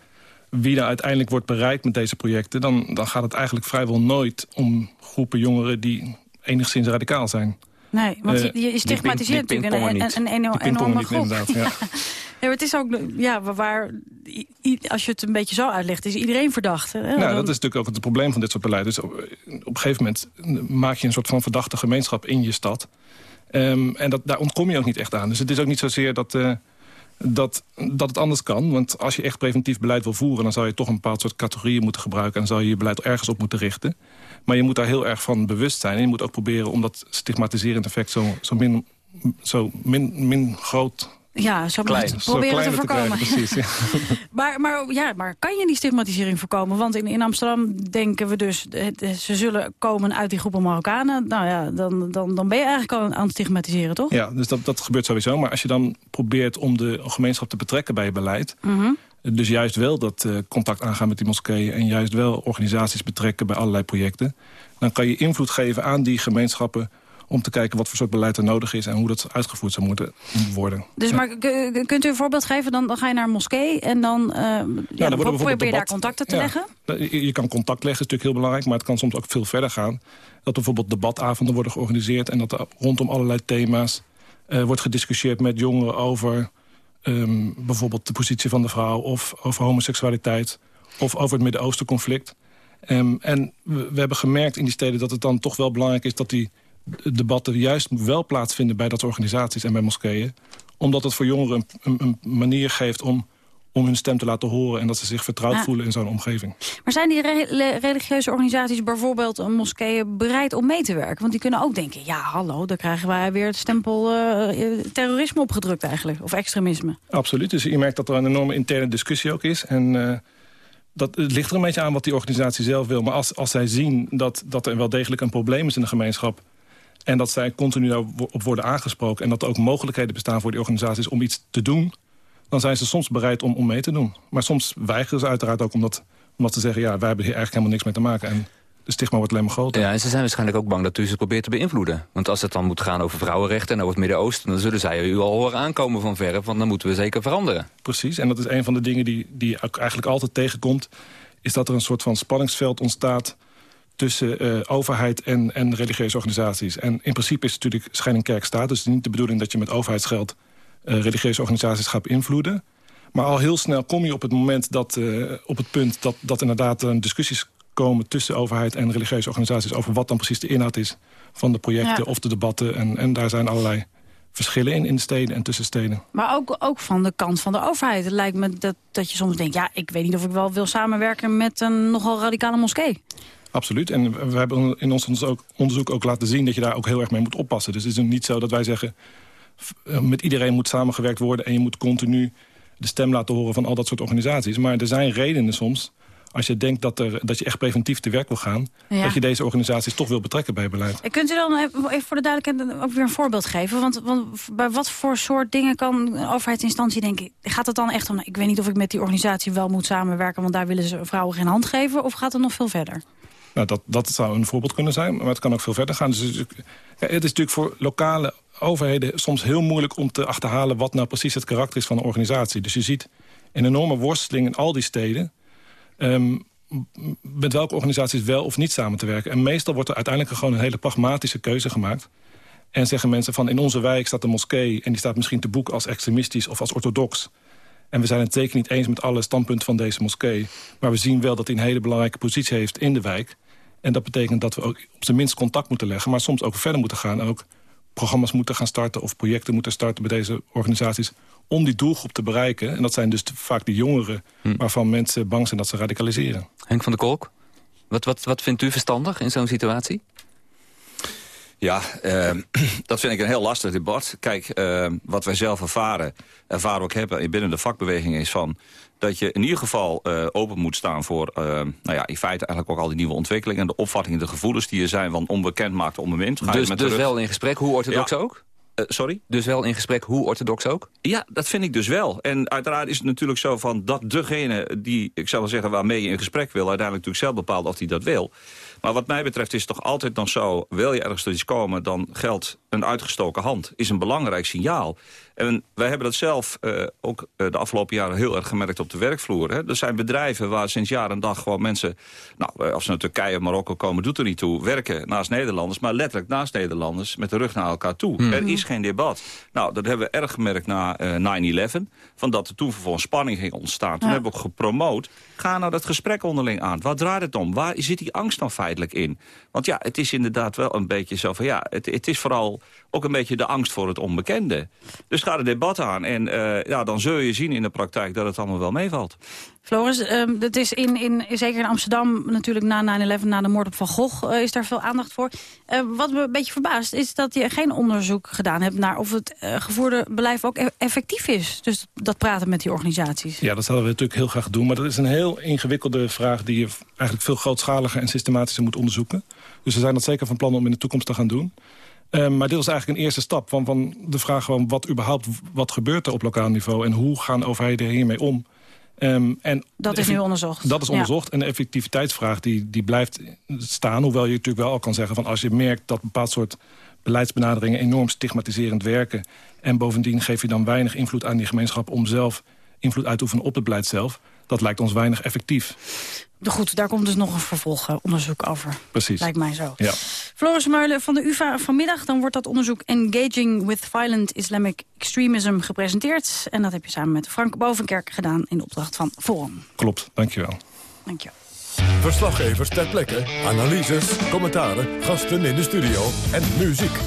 wie er uiteindelijk wordt bereikt met deze projecten... Dan, dan gaat het eigenlijk vrijwel nooit om groepen jongeren die enigszins radicaal zijn. Nee, want Eh, je, stigmatiseert natuurlijk een, een, een, een, enorme groep. Ja, *laughs* het is ook, ja, waar- als je het een beetje zo uitlegt, is iedereen verdacht. Hè? Nou, Dan- dat is natuurlijk ook het probleem van dit soort beleid. Dus op, op een gegeven moment maak je een soort van verdachte gemeenschap in je stad. Ehm, en dat, daar ontkom je ook niet echt aan. Dus het is ook niet zozeer dat, eh, dat, dat het anders kan. Want als je echt preventief beleid wil voeren... dan zou je toch een bepaald soort categorieën moeten gebruiken... en zou je je beleid ergens op moeten richten. Maar je moet daar heel erg van bewust zijn. En je moet ook proberen om dat stigmatiserend effect... zo, zo, min, zo min, min groot... ja, zo moet het Zo proberen te voorkomen. krijgen, precies, ja. *laughs* maar, maar, ja, maar kan je die stigmatisering voorkomen? Want in, in Amsterdam denken we dus, eh, ze zullen komen uit die groepen Marokkanen. Nou ja, dan, dan, dan ben je eigenlijk al aan het stigmatiseren, toch? Ja, dus dat, dat gebeurt sowieso. Maar als je dan probeert om de gemeenschap te betrekken bij je beleid... Mhm. dus juist wel dat eh, contact aangaan met die moskeeën... en juist wel organisaties betrekken bij allerlei projecten... dan kan je invloed geven aan die gemeenschappen... om te kijken wat voor soort beleid er nodig is... en hoe dat uitgevoerd zou moeten worden. Dus maar kunt u een voorbeeld geven? Dan, dan ga je naar een moskee en dan, eh ja, dan worden dan probeer je daar debat- contacten te leggen? Je, je kan contact leggen, is natuurlijk heel belangrijk... maar het kan soms ook veel verder gaan. Dat er bijvoorbeeld debatavonden worden georganiseerd... en dat er rondom allerlei thema's eh, wordt gediscussieerd met jongeren... over ehm, bijvoorbeeld de positie van de vrouw... of over homoseksualiteit of over het Midden-Oosten conflict. Ehm, en we, we hebben gemerkt in die steden dat het dan toch wel belangrijk is... dat die debatten juist wel plaatsvinden bij dat soort organisaties en bij moskeeën. Omdat het voor jongeren een, een, een manier geeft om, om hun stem te laten horen... en dat ze zich vertrouwd voelen in zo'n omgeving. Maar zijn die re- religieuze organisaties, bijvoorbeeld een moskeeën, bereid om mee te werken? Want die kunnen ook denken, ja hallo, dan krijgen wij weer het stempel eh, terrorisme opgedrukt eigenlijk. Of extremisme. Absoluut. Dus je merkt dat er een enorme interne discussie ook is. En eh, dat, het ligt er een beetje aan wat die organisatie zelf wil. Maar als, als zij zien dat, dat er wel degelijk een probleem is in de gemeenschap... en dat zij continu daarop worden aangesproken... en dat er ook mogelijkheden bestaan voor die organisaties om iets te doen... dan zijn ze soms bereid om, om mee te doen. Maar soms weigeren ze uiteraard ook omdat, omdat ze zeggen... ja, wij hebben hier eigenlijk helemaal niks mee te maken. En de stigma wordt alleen maar groter. Ja, en ze zijn waarschijnlijk ook bang dat u ze probeert te beïnvloeden. Want als het dan moet gaan over vrouwenrechten en over het Midden-Oosten... dan zullen zij u al horen aankomen van verre, want dan moeten we zeker veranderen. Precies, en dat is een van de dingen die, die eigenlijk altijd tegenkomt... is dat er een soort van spanningsveld ontstaat tussen eh, overheid en, en religieuze organisaties. En in principe is het natuurlijk scheiding kerk-staat... dus het is niet de bedoeling dat je met overheidsgeld eh, religieuze organisaties gaat beïnvloeden. Maar al heel snel kom je op het moment dat, eh, op het punt dat, dat inderdaad er discussies komen tussen overheid en religieuze organisaties over wat dan precies de inhoud is van de projecten Ja. of de debatten. En, en daar zijn allerlei verschillen in, in de steden en tussen steden. Maar ook, ook van de kant van de overheid. Het lijkt me dat, dat je soms denkt, ja, ik weet niet of ik wel wil samenwerken met een nogal radicale moskee. Absoluut. En we hebben in ons onderzoek ook, laten zien... dat je daar ook heel erg mee moet oppassen. Dus het is niet zo dat wij zeggen... eh, met iedereen moet samengewerkt worden... en je moet continu de stem laten horen van al dat soort organisaties. Maar er zijn redenen soms... als je denkt dat, er, dat je echt preventief te werk wil gaan... Ja. dat je deze organisaties toch wil betrekken bij beleid. En Kunt u dan even even voor de duidelijkheid ook weer een voorbeeld geven? Want, want bij wat voor soort dingen kan een overheidsinstantie denken... gaat het dan echt om, nou, ik weet niet of ik met die organisatie wel moet samenwerken... want daar willen ze vrouwen geen hand geven, of gaat het nog veel verder? Nou, dat, dat zou een voorbeeld kunnen zijn, maar het kan ook veel verder gaan. Dus het, is, natuurlijk- ja, het is natuurlijk voor lokale overheden soms heel moeilijk om te achterhalen... wat nou precies het karakter is van een organisatie. Dus je ziet een enorme worsteling in al die steden... ehm, met welke organisaties wel of niet samen te werken. En meestal wordt er uiteindelijk gewoon een hele pragmatische keuze gemaakt. En zeggen mensen van in onze wijk staat een moskee... en die staat misschien te boek als extremistisch of als orthodox. En we zijn het zeker niet eens met alle standpunten van deze moskee. Maar we zien wel dat hij een hele belangrijke positie heeft in de wijk. En dat betekent dat we ook op zijn minst contact moeten leggen... maar soms ook verder moeten gaan en ook programma's moeten gaan starten... of projecten moeten starten bij deze organisaties om die doelgroep te bereiken. En dat zijn dus vaak de jongeren waarvan mensen bang zijn dat ze radicaliseren. Henk van der Kolk, wat, wat, wat vindt u verstandig in zo'n situatie? Ja, eh, *clears throat* dat vind ik een heel lastig debat. Kijk, eh, wat wij zelf ervaren, ervaren ook hebben binnen de vakbeweging is van dat je in ieder geval uh, open moet staan voor, uh, nou ja, in feite eigenlijk ook al die nieuwe ontwikkelingen, de opvattingen, de gevoelens die er zijn van onbekend maakt onbemind. Dus, dus wel in gesprek, hoe orthodox ja. ook? Uh, sorry? Dus wel in gesprek, hoe orthodox ook? Ja, dat vind ik dus wel. En uiteraard is het natuurlijk zo van dat degene die, ik zou wel zeggen, waarmee je in gesprek wil, uiteindelijk natuurlijk zelf bepaalt of hij dat wil. Maar wat mij betreft is het toch altijd dan zo... wil je ergens tot iets komen, dan geldt een uitgestoken hand. Is een belangrijk signaal. En wij hebben dat zelf uh, ook uh, de afgelopen jaren heel erg gemerkt op de werkvloer. Hè. Er zijn bedrijven waar sinds jaar en dag gewoon mensen... nou, als ze naar Turkije of Marokko komen, doet er niet toe... werken naast Nederlanders, maar letterlijk naast Nederlanders... met de rug naar elkaar toe. Hmm. Er is geen debat. Nou, dat hebben we erg gemerkt na uh, 9-11. Van dat er toen vervolgens spanning ging ontstaan. Toen Ja. hebben we ook gepromoot. Ga nou dat gesprek onderling aan. Waar draait het om? Waar zit die angst dan feitelijk in? Want ja, het is inderdaad wel een beetje zo van... ja, het, het is vooral ook een beetje de angst voor het onbekende. Dus ga het debat aan en eh, ja, dan zul je zien in de praktijk... dat het allemaal wel meevalt. Floris, ehm, het is in, in, zeker in Amsterdam natuurlijk na 9-11, na de moord op Van Gogh, eh, is daar veel aandacht voor. Eh, wat me een beetje verbaast is dat je geen onderzoek gedaan hebt naar of het gevoerde beleid ook e- effectief is. Dus dat praten met die organisaties. Ja, dat zouden we natuurlijk heel graag doen. Maar dat is een heel ingewikkelde vraag die je eigenlijk veel grootschaliger en systematischer moet onderzoeken. Dus we zijn dat zeker van plan om in de toekomst te gaan doen. Um, maar dit was eigenlijk een eerste stap van, van de vraag van wat überhaupt wat gebeurt er op lokaal niveau en hoe gaan overheden hiermee om. Um, en Dat is nu onderzocht. Dat is Ja. onderzocht. En de effectiviteitsvraag die, die blijft staan. Hoewel je natuurlijk wel al kan zeggen van als je merkt dat een bepaald soort beleidsbenaderingen enorm stigmatiserend werken. En bovendien geef je dan weinig invloed aan die gemeenschap om zelf invloed uit te oefenen op het beleid zelf. Dat lijkt ons weinig effectief. Goed, daar komt dus nog een vervolgonderzoek over. Precies. Lijkt mij zo. Ja. Floris Meulen van de UvA vanmiddag. Dan wordt dat onderzoek Engaging with Violent Islamic Extremism gepresenteerd. En dat heb je samen met Frank Bovenkerk gedaan in opdracht van Forum. Klopt, dankjewel. Dank je. Verslaggevers ter plekke, analyses, commentaren, gasten in de studio en muziek.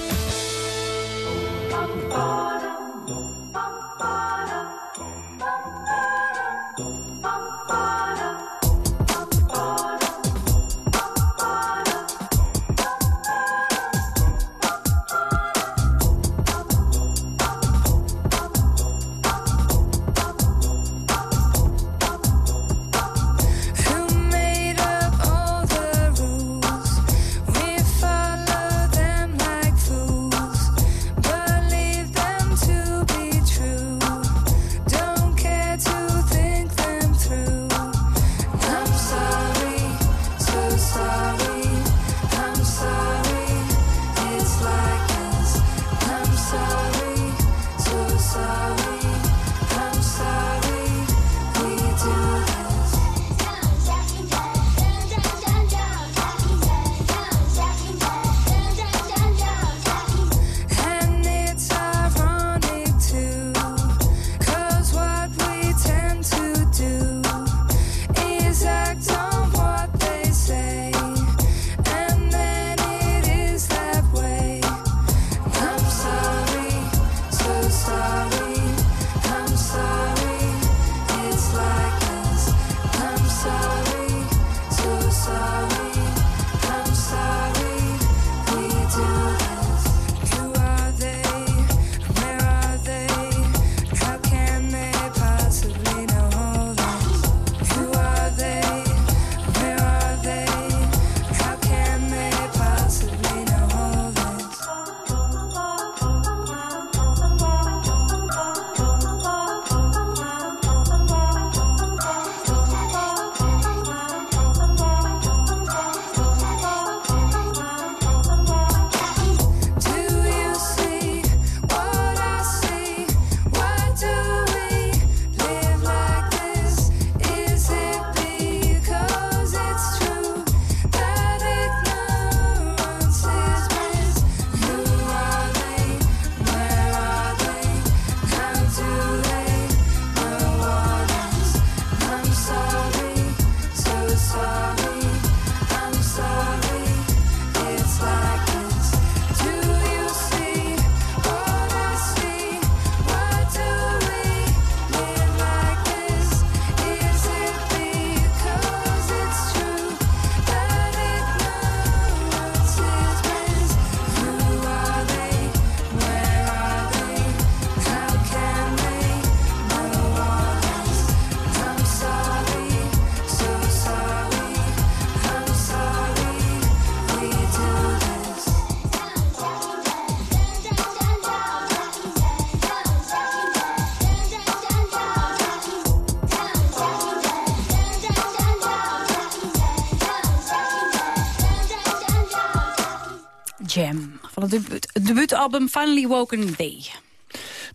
Debuutalbum Finally Woken Day.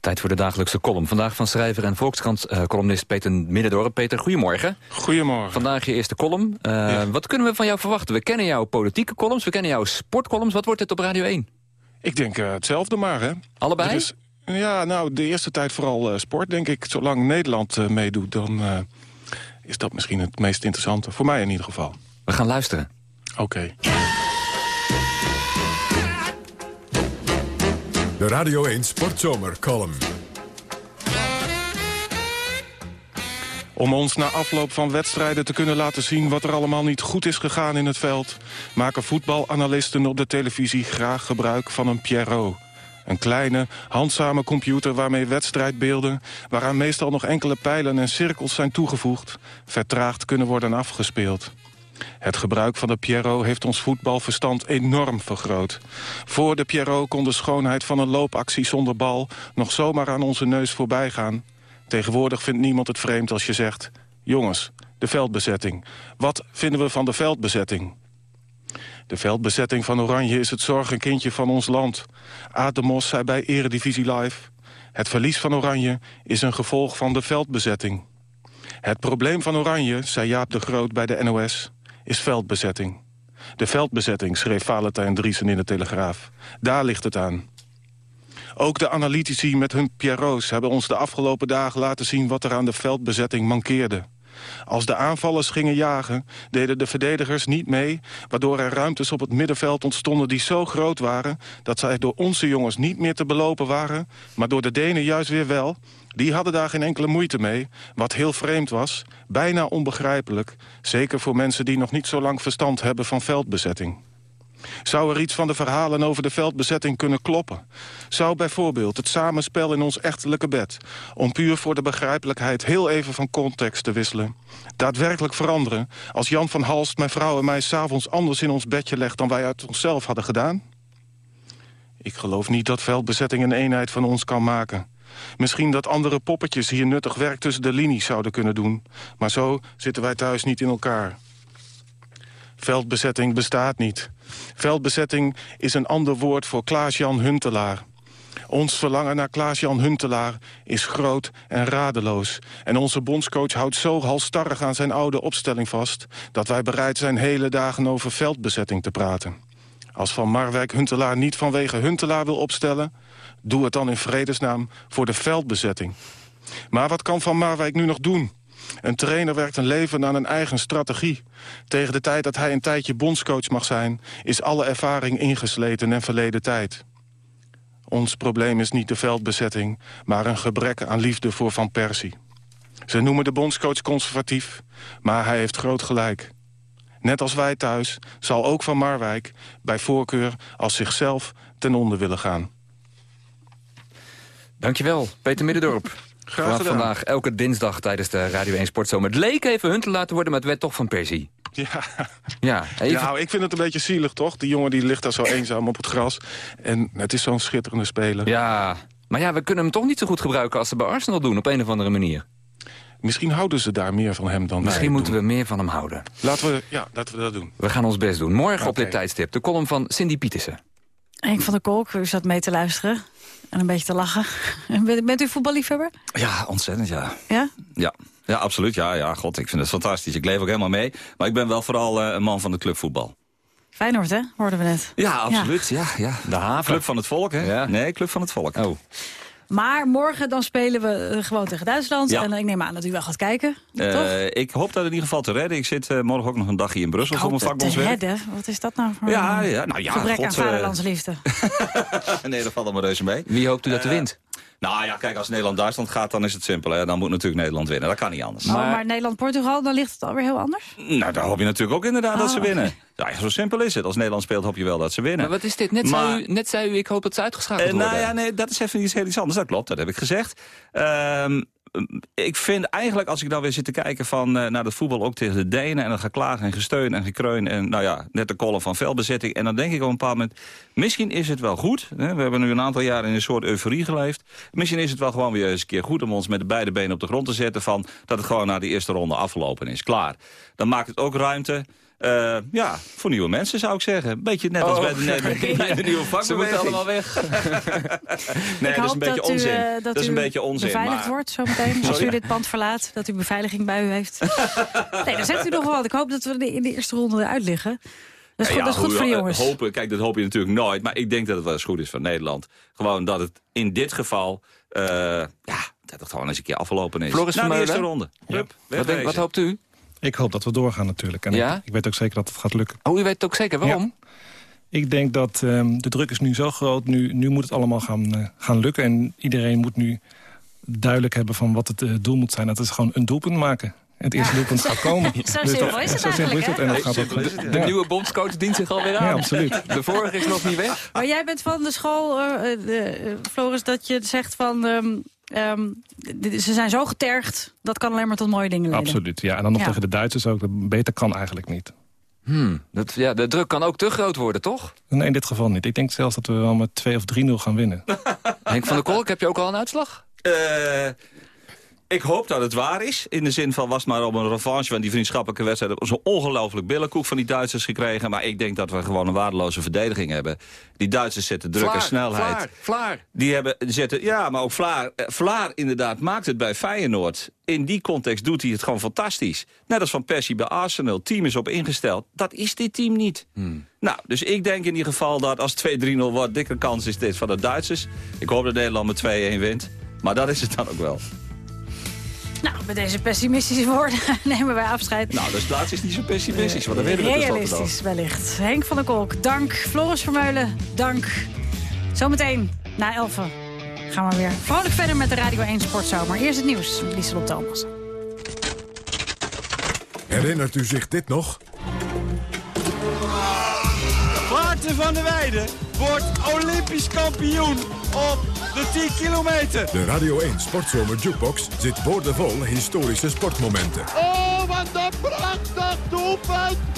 Tijd voor de dagelijkse column. Vandaag van schrijver en Volkskrant-columnist Peter Middendorp. Peter, goedemorgen. Goedemorgen. Vandaag je eerste column. Uh, Wat kunnen we van jou verwachten? We kennen jouw politieke columns, we kennen jouw sportcolumns. Wat wordt dit op Radio 1? Ik denk uh, hetzelfde maar, hè. Allebei? Is, ja, nou, de eerste tijd vooral uh, sport, denk ik. Zolang Nederland meedoet, dan is dat misschien het meest interessante. Voor mij in ieder geval. We gaan luisteren. Oké. Okay. De Radio 1 Sportzomer column. Om ons na afloop van wedstrijden te kunnen laten zien... wat er allemaal niet goed is gegaan in het veld... maken voetbalanalisten op de televisie graag gebruik van een Pierrot. Een kleine, handzame computer waarmee wedstrijdbeelden... waaraan meestal nog enkele pijlen en cirkels zijn toegevoegd... vertraagd kunnen worden afgespeeld. Het gebruik van de Pierrot heeft ons voetbalverstand enorm vergroot. Voor de Pierrot kon de schoonheid van een loopactie zonder bal... nog zomaar aan onze neus voorbij gaan. Tegenwoordig vindt niemand het vreemd als je zegt... jongens, de veldbezetting. Wat vinden we van de veldbezetting? De veldbezetting van Oranje is het zorgenkindje van ons land. Aad de Mos zei bij Eredivisie Live... het verlies van Oranje is een gevolg van de veldbezetting. Het probleem van Oranje, zei Jaap de Groot bij de NOS is veldbezetting. De veldbezetting, schreef Valentijn Driesen in de Telegraaf. Daar ligt het aan. Ook de analytici met hun Pierrots hebben ons de afgelopen dagen laten zien... wat er aan de veldbezetting mankeerde. Als de aanvallers gingen jagen, deden de verdedigers niet mee... waardoor er ruimtes op het middenveld ontstonden die zo groot waren... dat zij door onze jongens niet meer te belopen waren... maar door de Denen juist weer wel... Die hadden daar geen enkele moeite mee, wat heel vreemd was. Bijna onbegrijpelijk, zeker voor mensen die nog niet zo lang verstand hebben van veldbezetting. Zou er iets van de verhalen over de veldbezetting kunnen kloppen? Zou bijvoorbeeld het samenspel in ons echtelijke bed... om puur voor de begrijpelijkheid heel even van context te wisselen... daadwerkelijk veranderen als Jan van Halst, mijn vrouw en mij... s'avonds anders in ons bedje legt dan wij uit onszelf hadden gedaan? Ik geloof niet dat veldbezetting een eenheid van ons kan maken... Misschien dat andere poppetjes hier nuttig werk tussen de linies zouden kunnen doen. Maar zo zitten wij thuis niet in elkaar. Veldbezetting bestaat niet. Veldbezetting is een ander woord voor Klaas-Jan Huntelaar. Ons verlangen naar Klaas-Jan Huntelaar is groot en radeloos. En onze bondscoach houdt zo halstarrig aan zijn oude opstelling vast... dat wij bereid zijn hele dagen over veldbezetting te praten. Als Van Marwijk Huntelaar niet vanwege Huntelaar wil opstellen... doe het dan in vredesnaam voor de veldbezetting. Maar wat kan Van Marwijk nu nog doen? Een trainer werkt een leven aan een eigen strategie. Tegen de tijd dat hij een tijdje bondscoach mag zijn... is alle ervaring ingesleten en verleden tijd. Ons probleem is niet de veldbezetting... maar een gebrek aan liefde voor Van Persie. Ze noemen de bondscoach conservatief, maar hij heeft groot gelijk. Net als wij thuis zal ook Van Marwijk bij voorkeur als zichzelf ten onder willen gaan. Dankjewel, Peter Middendorp. Graag Vanaf gedaan. vandaag elke dinsdag tijdens de Radio 1 Sportzomer. Het leek even hun te laten worden, maar het werd toch van Persie. Ja. Ja, even... Nou, ik vind het een beetje zielig, toch? Die jongen die ligt daar zo eenzaam op het gras. En het is zo'n schitterende speler. Ja, maar ja, we kunnen hem toch niet zo goed gebruiken als ze bij Arsenal doen, op een of andere manier. Misschien houden ze daar meer van hem dan Misschien moeten doen. we meer van hem houden. Laten we, ja, laten we dat doen. We gaan ons best doen. Morgen op dit tijdstip de column van Cindy Pietersen. Henk van der Kolk, u zat mee te luisteren en een beetje te lachen. *laughs* Bent, bent u voetballiefhebber? Ja, ontzettend, ja. Ja? Ja, ja absoluut. Ja, ja, god, ik vind het fantastisch. Ik leef ook helemaal mee. Maar ik ben wel vooral eh, een man van de clubvoetbal. Feyenoord, hè? Hoorden we net. Ja, absoluut. Ja. Ja, De haven. Club van het volk, hè? Nee, Club van het volk. Oh. Maar morgen dan spelen we eh, gewoon tegen Duitsland. Ja. En eh, ik neem aan dat u wel gaat kijken. toch? Eh, ik hoop dat in ieder geval te redden. Ik zit eh, morgen ook nog een dagje in Brussel Ik voor mijn het te vakbondswerk. redden. Wat is dat nou voor Ja, een ja, nou ja, gebrek aan god, eh, vaderlandsliefde? nee, dat valt allemaal reuze mee. Wie hoopt u dat er Eh, wint? Nou ja, kijk, als Nederland-Duitsland gaat, dan is het simpel. Hè? Dan moet natuurlijk Nederland winnen. Dat kan niet anders. Oh, maar Nederland-Portugal, dan ligt het alweer heel anders? Nou, daar hoop je natuurlijk ook inderdaad dat Oh, ze oké. winnen. Ja, zo simpel is het. Als Nederland speelt, hoop je wel dat ze winnen. Maar wat is dit? Net, Maar- zei, u, net zei u, ik hoop dat ze uitgeschakeld Eh, worden. nou ja, nee, dat is even iets heel iets anders. Dat klopt, dat heb ik gezegd. Ehm, ik vind eigenlijk, als ik dan weer zit te kijken van, eh, naar het voetbal ook tegen de Denen... en dan geklaag en gesteun en gekreun en nou ja, net de kolom van veldbezetting... en dan denk ik op een bepaald moment, misschien is het wel goed. Hè? We hebben nu een aantal jaren in een soort euforie geleefd. Misschien is het wel gewoon weer eens een keer goed om ons met de beide benen op de grond te zetten... van dat het gewoon na die eerste ronde afgelopen is. Klaar. Dan maakt het ook ruimte Eh, ja, voor nieuwe mensen zou ik zeggen. Een beetje net als Oh. bij de, bij de, *laughs* bij de nieuwe vakbeweging. Ze moeten allemaal weg. *laughs* *laughs* nee, ik dat is een beetje dat onzin. U, eh, dat dat is een u beetje onzin. beveiligd maar- wordt zometeen. Als Sorry? u dit pand verlaat, dat u beveiliging bij u heeft. nee, dan zegt u nog wel wat. Ik hoop dat we in de eerste ronde eruit liggen. Dat is, Ja, goed, dat is goed hoe- voor de eh, jongens. Hopen, kijk, dat hoop je natuurlijk nooit. Maar ik denk dat het wel eens goed is voor Nederland. Gewoon dat het in dit geval... eh, ja, dat het gewoon eens een keer afgelopen is. Floris Na de eerste ronde. Hup, Wat, denk- wat hoopt u? Ik hoop dat we doorgaan natuurlijk. En Ja? ik, ik weet ook zeker dat het gaat lukken. Oh, u weet het ook zeker. Waarom? Ik denk dat ehm, de druk is nu zo groot. Nu, nu moet het allemaal gaan, eh, gaan lukken. En iedereen moet nu duidelijk hebben van wat het eh, doel moet zijn. Dat is gewoon een doelpunt maken. Het eerste doelpunt *laughs* gaat komen. Zo Dus simpel dat- is het zo eigenlijk, is het. hè? En dat gaat ook De ja. nieuwe bondscoach dient zich alweer aan. Ja, absoluut. *laughs* De vorige is nog niet weg. Maar jij bent van de school, de, eh, Floris, dat je zegt van... ehm, ehm, ze zijn zo getergd, dat kan alleen maar tot mooie dingen leiden. Absoluut, ja. En dan nog Ja. tegen de Duitsers ook. Dat beter kan eigenlijk niet. Hmm, dat, ja, de druk kan ook te groot worden, toch? Nee, in dit geval niet. Ik denk zelfs dat we wel met 2 of 3-0 gaan winnen. *laughs* Henk van der Kolk, heb je ook al een uitslag? Eh, ik hoop dat het waar is. In de zin van was het maar op een revanche van die vriendschappelijke wedstrijd. Zo'n ongelooflijk billenkoek van die Duitsers gekregen. Maar ik denk dat we gewoon een waardeloze verdediging hebben. Die Duitsers zetten druk en snelheid. Vlaar, Vlaar. Die hebben zetten, ja, maar ook Vlaar, eh, Vlaar inderdaad maakt het bij Feyenoord. In die context doet hij het gewoon fantastisch. Net als Van Persie bij Arsenal. Team is op ingesteld. Dat is dit team niet. Nou, dus ik denk in ieder geval dat als 2-3-0 wordt... dikke kans is dit van de Duitsers. Ik hoop dat Nederland met 2-1 wint. Maar dat is het dan ook wel. Nou, met deze pessimistische woorden *laughs* nemen wij afscheid. Nou, dus plaats is niet zo pessimistisch. Want dan weten we wel. Realistisch wellicht. Henk van der Kolk, dank. Floris Vermeulen, dank. Zometeen, na 11 gaan we weer vrolijk verder met de Radio 1 Sportzomer. Eerst het nieuws, Lieselot Thomas. Herinnert u zich dit nog? Maarten van der Weijden wordt Olympisch kampioen op de 10 kilometer. De Radio 1 Sportzomer Jukebox zit boordevol historische sportmomenten. Oh, wat een prachtig doelpunt!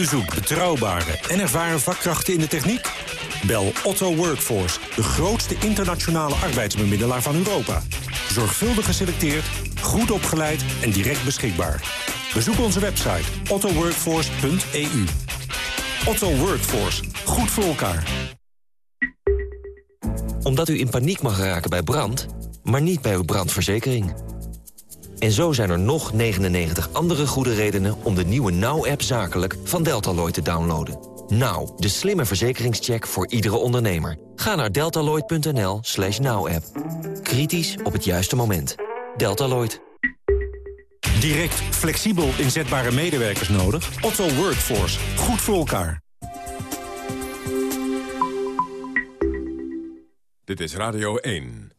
U zoekt betrouwbare en ervaren vakkrachten in de techniek? Bel Otto Workforce, de grootste internationale arbeidsbemiddelaar van Europa. Zorgvuldig geselecteerd, goed opgeleid en direct beschikbaar. Bezoek onze website ottoworkforce.eu. Otto Workforce, goed voor elkaar. Omdat u in paniek mag raken bij brand, maar niet bij uw brandverzekering. En zo zijn er nog 99 andere goede redenen om de nieuwe Now-app zakelijk van Deltaloid te downloaden. Now, de slimme verzekeringscheck voor iedere ondernemer. Ga naar deltaloid.nl slash now-app. Kritisch op het juiste moment. Deltaloid. Direct, flexibel inzetbare medewerkers nodig? Otto Workforce, goed voor elkaar. Dit is Radio 1.